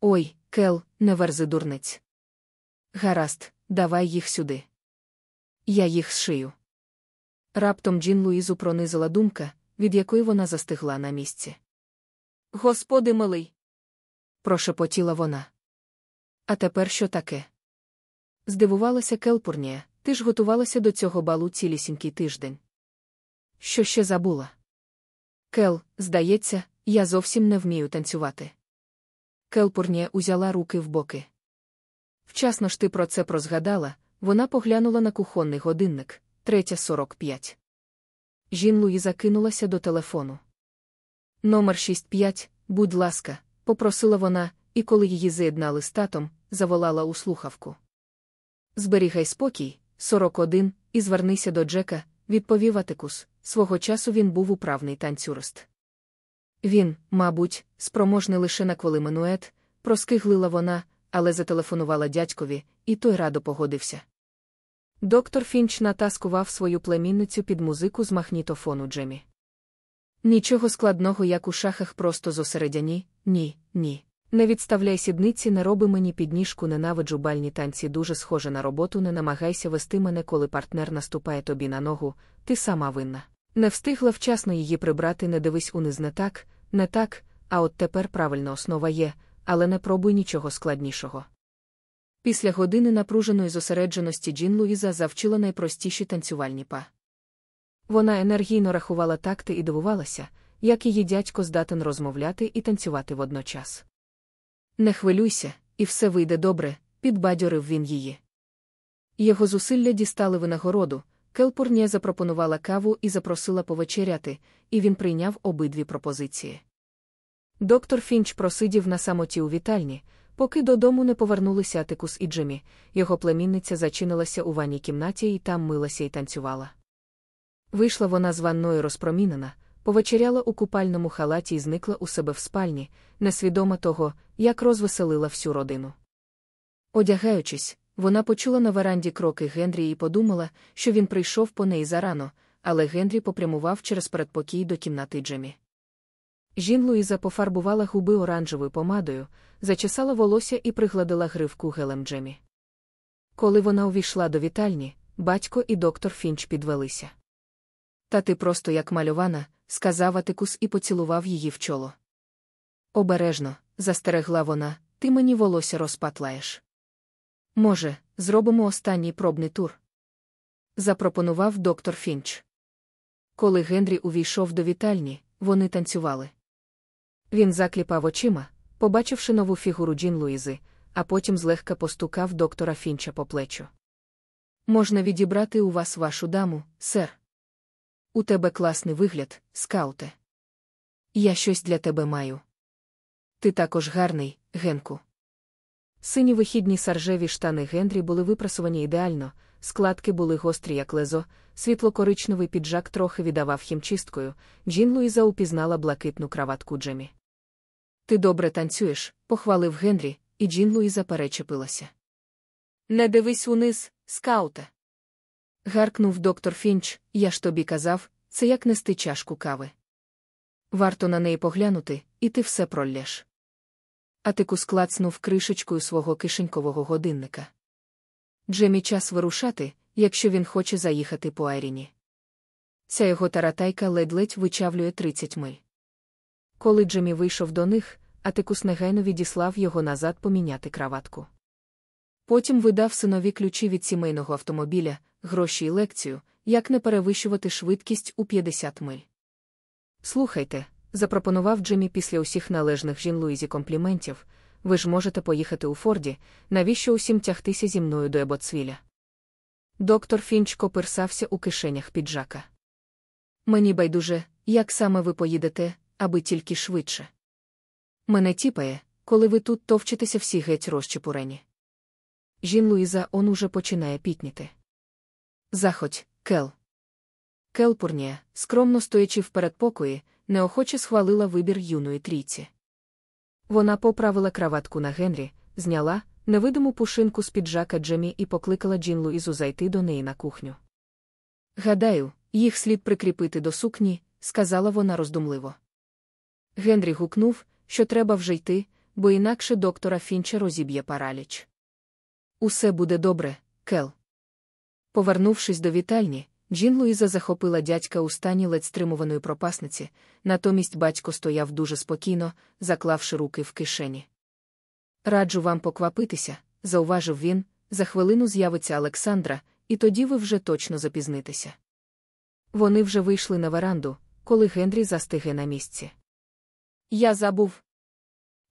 Ой, Кел, не верзи дурниць. Гаразд, давай їх сюди. Я їх зшию. Раптом Джін Луїзу пронизила думка, від якої вона застигла на місці. Господи милий. прошепотіла вона. А тепер що таке? Здивувалася Келпурнія, ти ж готувалася до цього балу цілісінький тиждень. Що ще забула? Кел, здається, я зовсім не вмію танцювати. Келпурнія узяла руки в боки. Вчасно ж ти про це прозгадала, вона поглянула на кухонний годинник, третя сорок п'ять. Жін Луїза кинулася до телефону. Номер 65, будь ласка, попросила вона, і коли її з'єднали з татом, заволала у слухавку. Зберігай спокій, 41, і звернися до Джека, відповів Атикус. Свого часу він був управний танцюрист. Він, мабуть, спроможний лише на кволи минует, проскиглила вона, але зателефонувала дядькові, і той радо погодився. Доктор Фінч натаскував свою племінницю під музику з магнітофону Джемі. Нічого складного, як у шахах, просто зосередяні, ні, ні. Не відставляй сідниці, не роби мені підніжку, ненавиджу бальні танці дуже схоже на роботу, не намагайся вести мене, коли партнер наступає тобі на ногу, ти сама винна. Не встигла вчасно її прибрати, не дивись униз не так, не так, а от тепер правильна основа є, але не пробуй нічого складнішого. Після години напруженої зосередженості Джін Луїза завчила найпростіші танцювальні па. Вона енергійно рахувала такти і дивувалася, як її дядько здатен розмовляти і танцювати водночас. Не хвилюйся, і все вийде добре, підбадьорив він її. Його зусилля дістали винагороду. Келпурнія запропонувала каву і запросила повечеряти, і він прийняв обидві пропозиції. Доктор Фінч просидів на самоті у вітальні, поки додому не повернулися Атикус і Джемі, його племінниця зачинилася у ванній кімнаті і там милася і танцювала. Вийшла вона з ванною розпромінена, повечеряла у купальному халаті і зникла у себе в спальні, несвідома того, як розвеселила всю родину. Одягаючись, вона почула на веранді кроки Генрі і подумала, що він прийшов по неї зарано, але Генрі попрямував через передпокій до кімнати Джемі. Жін Луїза пофарбувала губи оранжевою помадою, зачесала волосся і пригладила гривку гелем Джемі. Коли вона увійшла до вітальні, батько і доктор Фінч підвелися. Та ти просто як мальована, сказав Атикус і поцілував її в чоло. Обережно, застерегла вона, ти мені волосся розпатлаєш. Може, зробимо останній пробний тур? запропонував доктор Фінч. Коли Генрі увійшов до вітальні, вони танцювали. Він закліпав очима, побачивши нову фігуру Джін Луїзи, а потім злегка постукав доктора Фінча по плечу. Можна відібрати у вас вашу даму, сер. У тебе класний вигляд, скауте. Я щось для тебе маю. Ти також гарний, Генку. Сині вихідні саржеві штани Генрі були випрасувані ідеально, складки були гострі, як лезо, світло-коричневий піджак трохи віддавав хімчисткою, Джін Луїза упізнала блакитну краватку Джемі. Ти добре танцюєш, похвалив Генрі, і Джін Луїза перечепилася. Не дивись униз, скауте. Гаркнув доктор Фінч, я ж тобі казав, це як нести чашку кави. Варто на неї поглянути, і ти все проллєш. Атикус клацнув кришечкою свого кишенькового годинника. Джемі час вирушати, якщо він хоче заїхати по Айріні. Ця його таратайка ледь-ледь вичавлює 30 миль. Коли Джемі вийшов до них, Атикус негайно відіслав його назад поміняти краватку. Потім видав синові ключі від сімейного автомобіля, гроші і лекцію, як не перевищувати швидкість у 50 миль. Слухайте, запропонував Джемі після усіх належних жін Луїзі компліментів, ви ж можете поїхати у Форді, навіщо усім тягтися зі мною до Ебоцвіля? Доктор Фінч копирсався у кишенях піджака. Мені байдуже, як саме ви поїдете, аби тільки швидше. Мене тіпає, коли ви тут товчитеся всі геть розчепурені. Жін Луїза он уже починає пітніти. Заходь, Кел. Келпурнія, скромно стоячи в передпокої, неохоче схвалила вибір юної трійці. Вона поправила краватку на Генрі, зняла невидиму пушинку з піджака Джемі і покликала Джін Луїзу зайти до неї на кухню. Гадаю, їх слід прикріпити до сукні, сказала вона роздумливо. Генрі гукнув, що треба вже йти, бо інакше доктора Фінча розіб'є параліч. Усе буде добре, Кел. Повернувшись до вітальні, Джін Луїза захопила дядька у стані ледь стримуваної пропасниці, натомість батько стояв дуже спокійно, заклавши руки в кишені. Раджу вам поквапитися, зауважив він, за хвилину з'явиться Олександра, і тоді ви вже точно запізнитеся. Вони вже вийшли на веранду, коли Генрі застиге на місці. Я забув.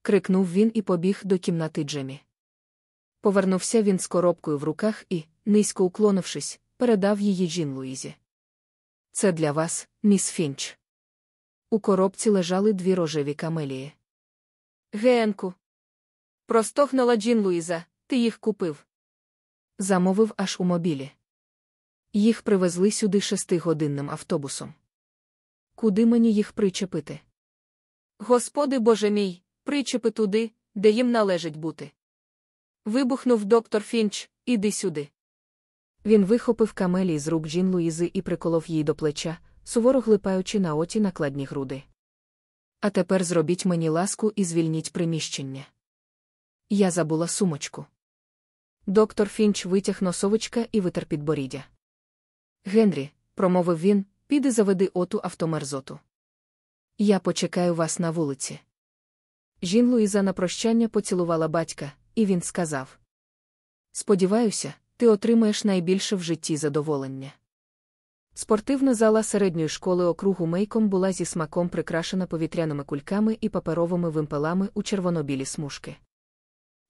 крикнув він і побіг до кімнати Джемі. Повернувся він з коробкою в руках і, низько уклонившись, передав її Джін Луїзі. Це для вас, міс Фінч. У коробці лежали дві рожеві камелії. Генку. Простогнала Джін Луїза, ти їх купив. Замовив аж у мобілі. Їх привезли сюди шестигодинним автобусом. Куди мені їх причепити? Господи боже мій, причепи туди, де їм належить бути. Вибухнув доктор Фінч, іди сюди. Він вихопив камелі з рук Джін Луїзи і приколов їй до плеча, суворо глипаючи на оті накладні груди. А тепер зробіть мені ласку і звільніть приміщення. Я забула сумочку. Доктор Фінч витяг носовичка і витер підборіддя. Генрі, промовив він, піди заведи оту автомерзоту. Я почекаю вас на вулиці. Жін Луїза на прощання поцілувала батька, і він сказав: Сподіваюся, ти отримаєш найбільше в житті задоволення. Спортивна зала середньої школи округу Мейком була зі смаком прикрашена повітряними кульками і паперовими вимпелами у червоно-білі смужки.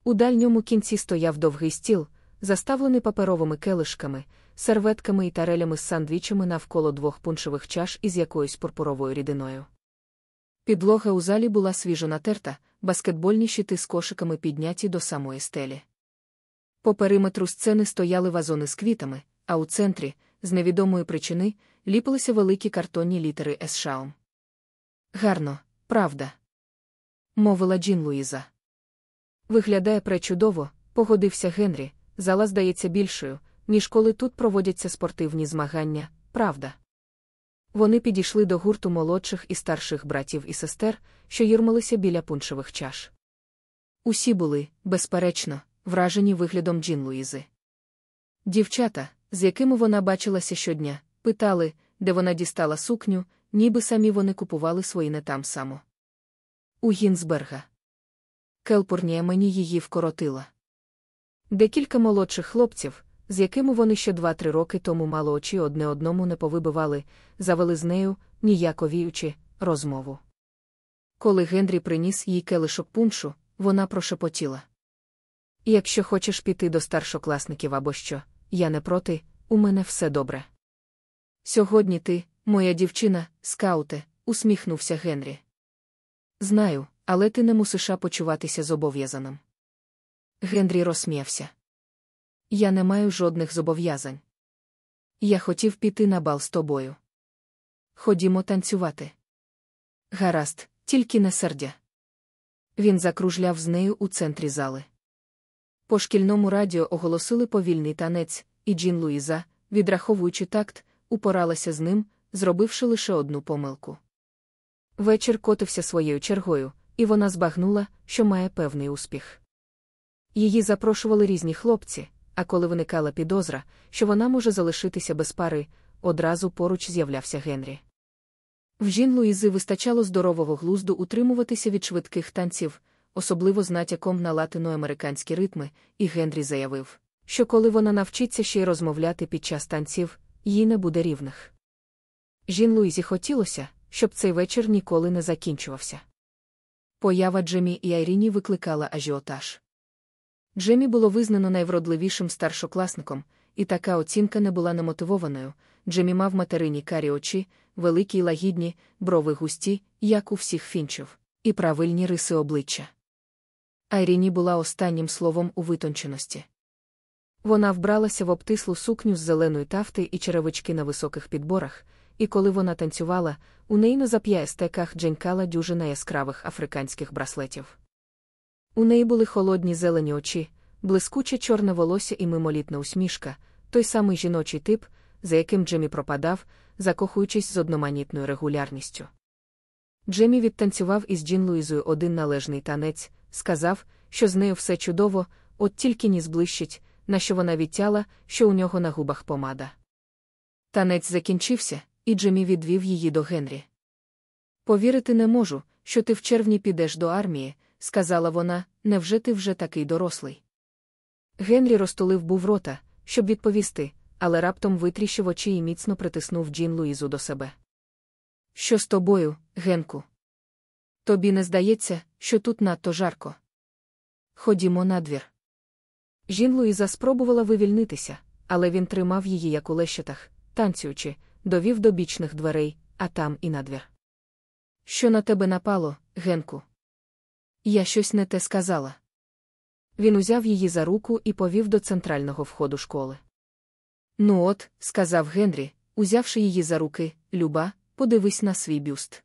У дальньому кінці стояв довгий стіл, заставлений паперовими келишками, серветками і тарелями з сандвічами навколо двох пуншевих чаш із якоюсь пурпуровою рідиною. Підлога у залі була свіжо натерта, баскетбольні щити з кошиками підняті до самої стелі. По периметру сцени стояли вазони з квітами, а у центрі, з невідомої причини, ліпилися великі картонні літери Есшаум. Гарно, правда. мовила Джін Луїза. Виглядає пречудово, погодився Генрі, зала здається більшою, ніж коли тут проводяться спортивні змагання, правда. Вони підійшли до гурту молодших і старших братів і сестер, що юрмалися біля пуншевих чаш. Усі були, безперечно, вражені виглядом Джін Луїзи. Дівчата, з якими вона бачилася щодня, питали, де вона дістала сукню, ніби самі вони купували свої не там само. У Гінзберга. Келпурнія мені її вкоротила. Декілька молодших хлопців, з якими вони ще два-три роки тому мало очі одне одному не повибивали, завели з нею, ніяковіючи, розмову. Коли Генрі приніс їй келишок пуншу, вона прошепотіла. Якщо хочеш піти до старшокласників або що, я не проти, у мене все добре. Сьогодні ти, моя дівчина, скауте, усміхнувся Генрі. Знаю, але ти не мусиш почуватися зобов'язаним. Генрі розсміявся. Я не маю жодних зобов'язань. Я хотів піти на бал з тобою. Ходімо танцювати. Гаразд, тільки не сердя. Він закружляв з нею у центрі зали. По шкільному радіо оголосили повільний танець, і Джін Луїза, відраховуючи такт, упоралася з ним, зробивши лише одну помилку. Вечір котився своєю чергою, і вона збагнула, що має певний успіх. Її запрошували різні хлопці, а коли виникала підозра, що вона може залишитися без пари, одразу поруч з'являвся Генрі. В жін Луїзи вистачало здорового глузду утримуватися від швидких танців, особливо з натяком на латиноамериканські ритми, і Генрі заявив, що коли вона навчиться ще й розмовляти під час танців, їй не буде рівних. Жін Луїзі хотілося, щоб цей вечір ніколи не закінчувався. Поява Джемі і Айріні викликала ажіотаж. Джемі було визнано найвродливішим старшокласником, і така оцінка не була немотивованою. Джемі мав материні карі очі, великі й лагідні, брови густі, як у всіх фінчів, і правильні риси обличчя. Айріні була останнім словом у витонченості. Вона вбралася в обтислу сукню з зеленої тафти і черевички на високих підборах, і коли вона танцювала, у неї на зап'ястеках дженькала дюжина яскравих африканських браслетів. У неї були холодні зелені очі, блискуче чорне волосся і мимолітна усмішка, той самий жіночий тип, за яким Джемі пропадав, закохуючись з одноманітною регулярністю. Джемі відтанцював із Джін Луїзою один належний танець, сказав, що з нею все чудово, от тільки ні зблищить, на що вона відтяла, що у нього на губах помада. Танець закінчився, і Джемі відвів її до Генрі. Повірити не можу, що ти в червні підеш до армії, сказала вона, невже ти вже такий дорослий? Генрі розтулив був рота, щоб відповісти, але раптом витріщив очі і міцно притиснув Джін Луїзу до себе. Що з тобою, Генку? Тобі не здається, що тут надто жарко. Ходімо на двір. Жін Луїза спробувала вивільнитися, але він тримав її як у лещатах, танцюючи, довів до бічних дверей, а там і надвір. Що на тебе напало, Генку? Я щось не те сказала. Він узяв її за руку і повів до центрального входу школи. Ну, от, сказав Генрі, узявши її за руки, Люба, подивись на свій бюст.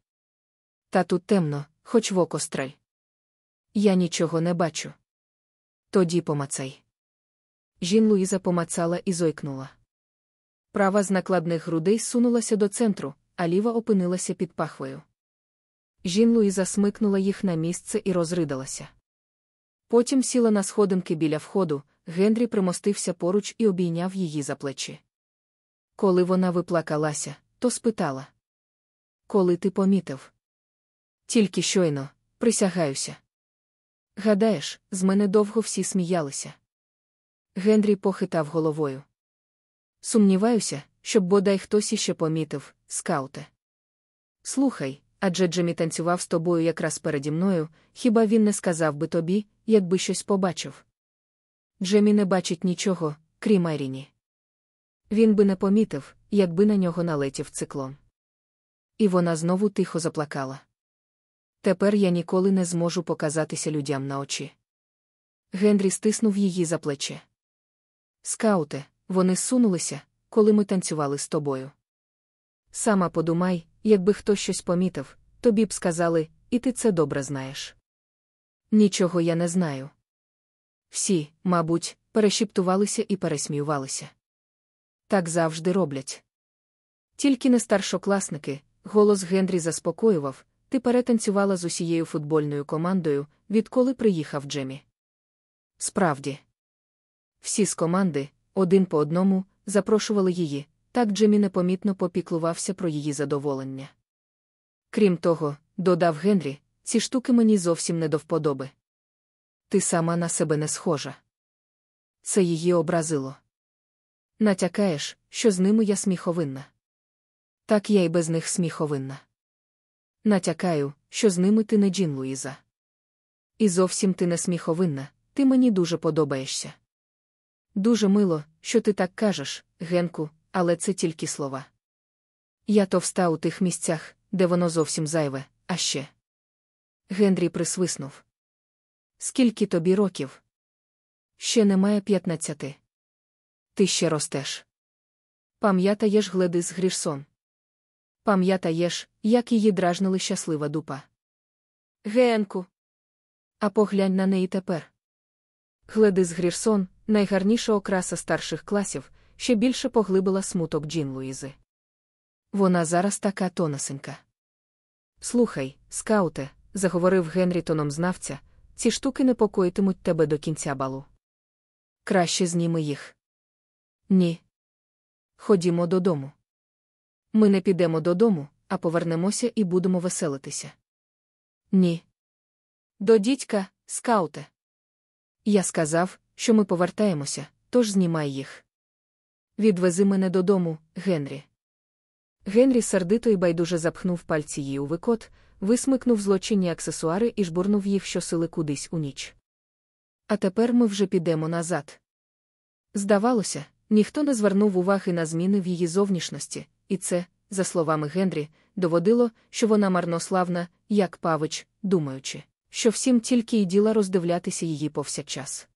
Та тут темно, хоч в око стрель. Я нічого не бачу. Тоді помацай. Жін Луїза помацала і зойкнула. Права з накладних грудей сунулася до центру, а ліва опинилася під пахвою. Жін Луїза смикнула їх на місце і розридалася. Потім сіла на сходинки біля входу, Генрі примостився поруч і обійняв її за плечі. Коли вона виплакалася, то спитала: Коли ти помітив? Тільки щойно, присягаюся. Гадаєш, з мене довго всі сміялися. Генрі похитав головою. Сумніваюся, щоб бодай хтось іще помітив, скауте. Слухай, адже Джемі танцював з тобою якраз переді мною, хіба він не сказав би тобі, якби щось побачив? Джемі не бачить нічого, крім Айріні. Він би не помітив, якби на нього налетів циклон. І вона знову тихо заплакала. Тепер я ніколи не зможу показатися людям на очі. Генрі стиснув її за плече. Скауте, вони сунулися, коли ми танцювали з тобою. Сама подумай, якби хтось щось помітив, тобі б сказали, і ти це добре знаєш. Нічого я не знаю. Всі, мабуть, перешіптувалися і пересміювалися. Так завжди роблять. Тільки не старшокласники, голос Генрі заспокоював, ти перетанцювала з усією футбольною командою, відколи приїхав Джемі. Справді, всі з команди, один по одному, запрошували її, так Джемі непомітно попіклувався про її задоволення. Крім того, додав Генрі, ці штуки мені зовсім не до вподоби. Ти сама на себе не схожа. Це її образило. Натякаєш, що з ними я сміховинна. Так я й без них сміховинна. Натякаю, що з ними ти не Джін Луїза. І зовсім ти не сміховинна, ти мені дуже подобаєшся. Дуже мило, що ти так кажеш, Генку, але це тільки слова. Я товста у тих місцях, де воно зовсім зайве, а ще. Генрі присвиснув. Скільки тобі років? Ще немає п'ятнадцяти. Ти ще ростеш. Пам'ятаєш Гледис Грішсон. Пам'ятаєш, як її дражнили щаслива дупа. Генку. А поглянь на неї тепер. Гледис Грірсон, найгарніша окраса старших класів, ще більше поглибила смуток Джін Луїзи. Вона зараз така тонасенька. Слухай, скауте, заговорив Генрі тоном знавця, ці штуки непокоїтимуть тебе до кінця балу. Краще зніми їх. Ні. Ходімо додому. Ми не підемо додому, а повернемося і будемо веселитися. Ні. До дідька, скауте. Я сказав, що ми повертаємося, тож знімай їх. Відвези мене додому, Генрі. Генрі сердито і байдуже запхнув пальці її у викот, висмикнув злочинні аксесуари і жбурнув їх щосили кудись у ніч. А тепер ми вже підемо назад. Здавалося, ніхто не звернув уваги на зміни в її зовнішності, і це, за словами Генрі, доводило, що вона марнославна, як павич, думаючи, що всім тільки й діла роздивлятися її повсякчас.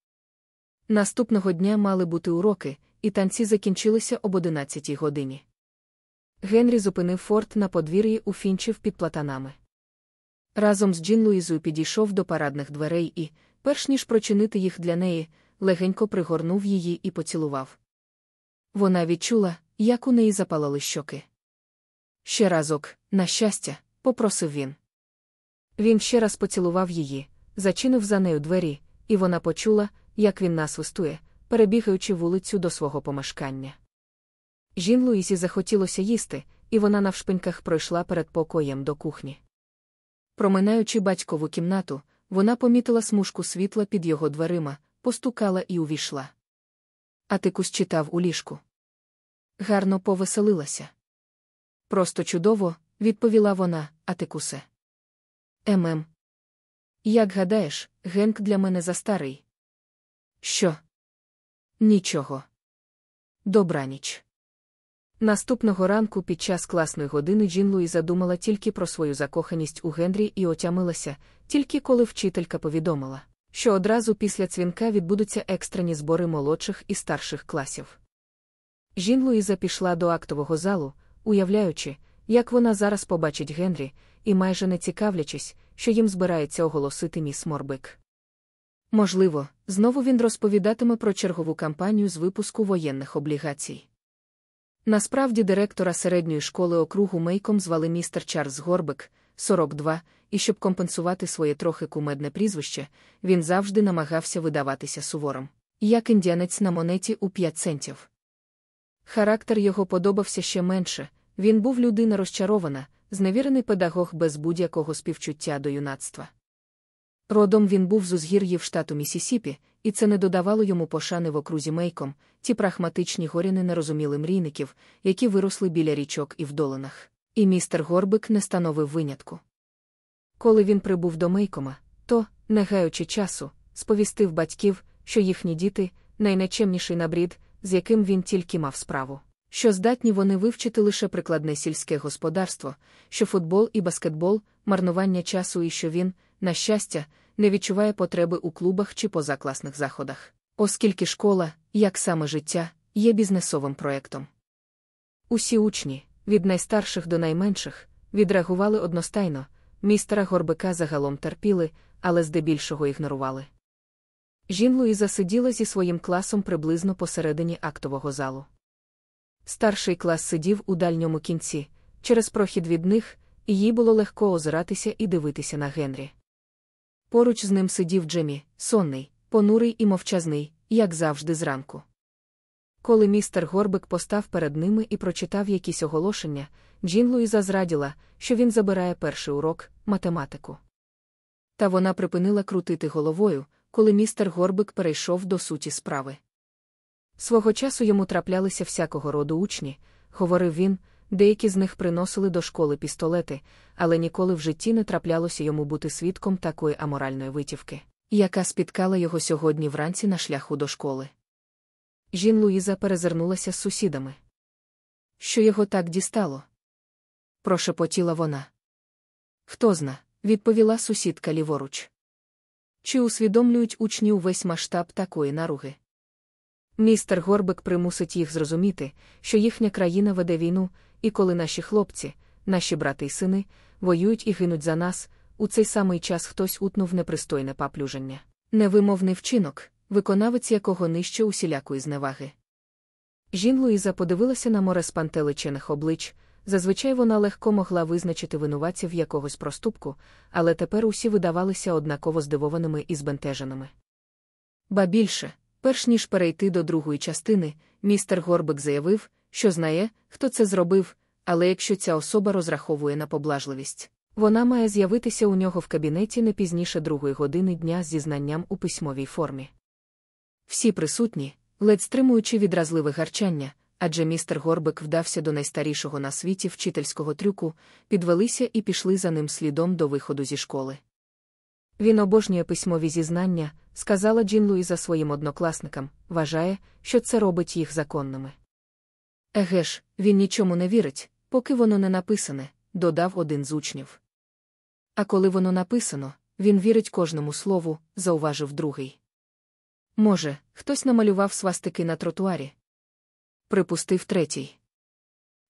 Наступного дня мали бути уроки, і танці закінчилися об 11 годині. Генрі зупинив форт на подвір'ї у фінчів під платанами. Разом з Джін Луїзою підійшов до парадних дверей і, перш ніж прочинити їх для неї, легенько пригорнув її і поцілував. Вона відчула, як у неї запалали щоки. Ще разок, на щастя, попросив він. Він ще раз поцілував її, зачинив за нею двері, і вона почула, як він насвистує, перебігаючи вулицю до свого помешкання. Жін Луїсі захотілося їсти, і вона навшпиньках пройшла перед покоєм до кухні. Проминаючи батькову кімнату, вона помітила смужку світла під його дверима, постукала і увійшла. Атикус читав у ліжку. Гарно повеселилася. Просто чудово, відповіла вона, Атикусе. Емем. Як гадаєш, Генк для мене застарий. Що? Нічого. Добраніч. Наступного ранку під час класної години Джін Луїза думала тільки про свою закоханість у Генрі і отямилася, тільки коли вчителька повідомила, що одразу після дзвінка відбудуться екстрені збори молодших і старших класів. Джін Луїза пішла до актового залу, уявляючи, як вона зараз побачить Генрі, і майже не цікавлячись, що їм збирається оголосити міс Морбик. Можливо, знову він розповідатиме про чергову кампанію з випуску воєнних облігацій. Насправді, директора середньої школи округу Мейком звали містер Чарльз Горбик, 42, і щоб компенсувати своє трохи кумедне прізвище, він завжди намагався видаватися сувором, як індіанець на монеті у 5 центів. Характер його подобався ще менше, він був людина розчарована, зневірений педагог без будь-якого співчуття до юнацтва. Родом він був з узгір'їв штату Місісіпі, і це не додавало йому пошани в окрузі Мейком, ті прагматичні горіни не розуміли мрійників, які виросли біля річок і в долинах. І містер Горбик не становив винятку. Коли він прибув до Мейкома, то, не гаючи часу, сповістив батьків, що їхні діти найнечемніший набрід, з яким він тільки мав справу, що здатні вони вивчити лише прикладне сільське господарство, що футбол і баскетбол, марнування часу і що він, на щастя, не відчуває потреби у клубах чи позакласних заходах, оскільки школа, як саме життя, є бізнесовим проектом. Усі учні, від найстарших до найменших, відреагували одностайно, містера Горбика загалом терпіли, але здебільшого ігнорували. Жін Луїза сиділа зі своїм класом приблизно посередині актового залу. Старший клас сидів у дальньому кінці, через прохід від них, і їй було легко озиратися і дивитися на Генрі. Поруч з ним сидів Джемі, сонний, понурий і мовчазний, як завжди зранку. Коли містер Горбик постав перед ними і прочитав якісь оголошення, Джін Луїза зраділа, що він забирає перший урок математику. Та вона припинила крутити головою, коли містер Горбик перейшов до суті справи. Свого часу йому траплялися всякого роду учні, говорив він, деякі з них приносили до школи пістолети, але ніколи в житті не траплялося йому бути свідком такої аморальної витівки, яка спіткала його сьогодні вранці на шляху до школи. Жін Луїза перезирнулася з сусідами. Що його так дістало? прошепотіла вона. Хто зна, відповіла сусідка ліворуч. Чи усвідомлюють учні увесь масштаб такої наруги? Містер Горбик примусить їх зрозуміти, що їхня країна веде війну, і коли наші хлопці, наші брати й сини, воюють і гинуть за нас, у цей самий час хтось утнув непристойне паплюження. Невимовний вчинок, виконавець якого нижче усілякої зневаги. Жін Луїза подивилася на море спантеличених облич, зазвичай вона легко могла визначити винуватців якогось проступку, але тепер усі видавалися однаково здивованими і збентеженими. Ба більше, перш ніж перейти до другої частини, містер Горбик заявив, що знає, хто це зробив, але якщо ця особа розраховує на поблажливість, вона має з'явитися у нього в кабінеті не пізніше другої години дня зі знанням у письмовій формі. Всі присутні, ледь стримуючи відразливе гарчання, адже містер Горбик вдався до найстарішого на світі вчительського трюку, підвелися і пішли за ним слідом до виходу зі школи. Він обожнює письмові зізнання, сказала Джін Луїза своїм однокласникам, вважає, що це робить їх законними. Еге ж, він нічому не вірить, поки воно не написане, додав один з учнів. А коли воно написано, він вірить кожному слову, зауважив другий. Може, хтось намалював свастики на тротуарі? Припустив третій.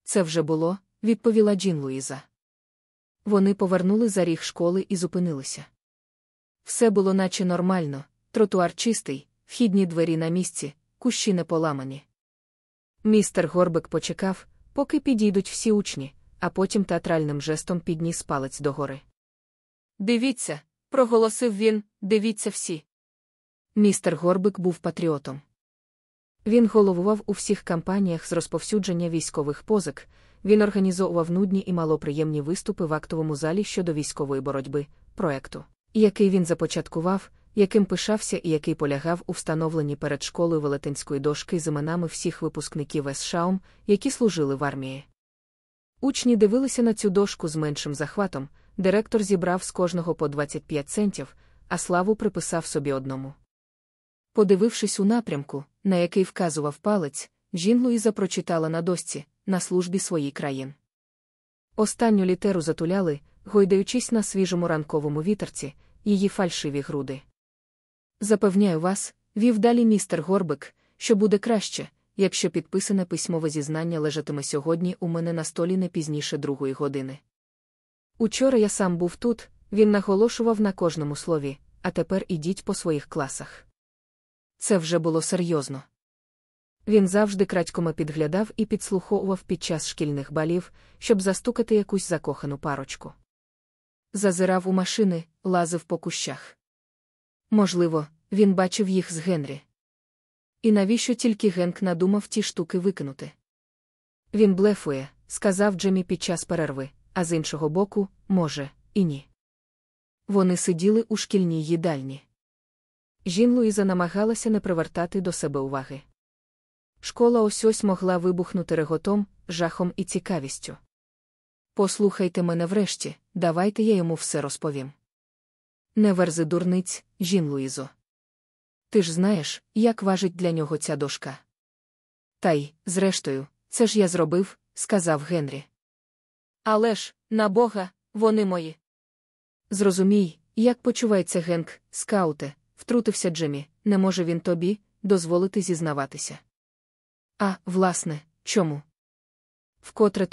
Це вже було, відповіла Джін Луїза. Вони повернули за ріг школи і зупинилися. Все було наче нормально, тротуар чистий, вхідні двері на місці, кущі не поламані. Містер Горбик почекав, поки підійдуть всі учні, а потім театральним жестом підніс палець догори. Дивіться, проголосив він, дивіться всі. Містер Горбик був патріотом. Він головував у всіх кампаніях з розповсюдження військових позик, він організовував нудні і малоприємні виступи в актовому залі щодо військової боротьби, проекту, який він започаткував, яким пишався і який полягав у встановленні перед школою велетенської дошки з іменами всіх випускників СШАУМ, які служили в армії. Учні дивилися на цю дошку з меншим захватом, директор зібрав з кожного по 25 центів, а славу приписав собі одному. Подивившись у напрямку, на який вказував палець, Джін Луїза прочитала на досці на службі своїй країн. Останню літеру затуляли, гойдаючись на свіжому ранковому вітерці, її фальшиві груди. Запевняю вас, вів далі містер Горбик, що буде краще, якщо підписане письмове зізнання лежатиме сьогодні у мене на столі не пізніше другої години. Учора я сам був тут, він наголошував на кожному слові, а тепер ідіть по своїх класах. Це вже було серйозно. Він завжди крадькома підглядав і підслуховував під час шкільних балів, щоб застукати якусь закохану парочку. Зазирав у машини, лазив по кущах. Можливо, він бачив їх з Генрі. І навіщо тільки Генк надумав ті штуки викинути? Він блефує, сказав Джемі під час перерви, а з іншого боку, може, і ні. Вони сиділи у шкільній їдальні. Жін Луїза намагалася не привертати до себе уваги. Школа ось ось могла вибухнути реготом, жахом і цікавістю. Послухайте мене врешті, давайте я йому все розповім. Не верзи дурниць, жін Луїзо. Ти ж знаєш, як важить для нього ця дошка. Та й, зрештою, це ж я зробив, сказав Генрі. Але ж, на Бога, вони мої. Зрозумій, як почувається Генк, скауте, втрутився Джемі, не може він тобі дозволити зізнаватися. А, власне, чому? Вкотре тобі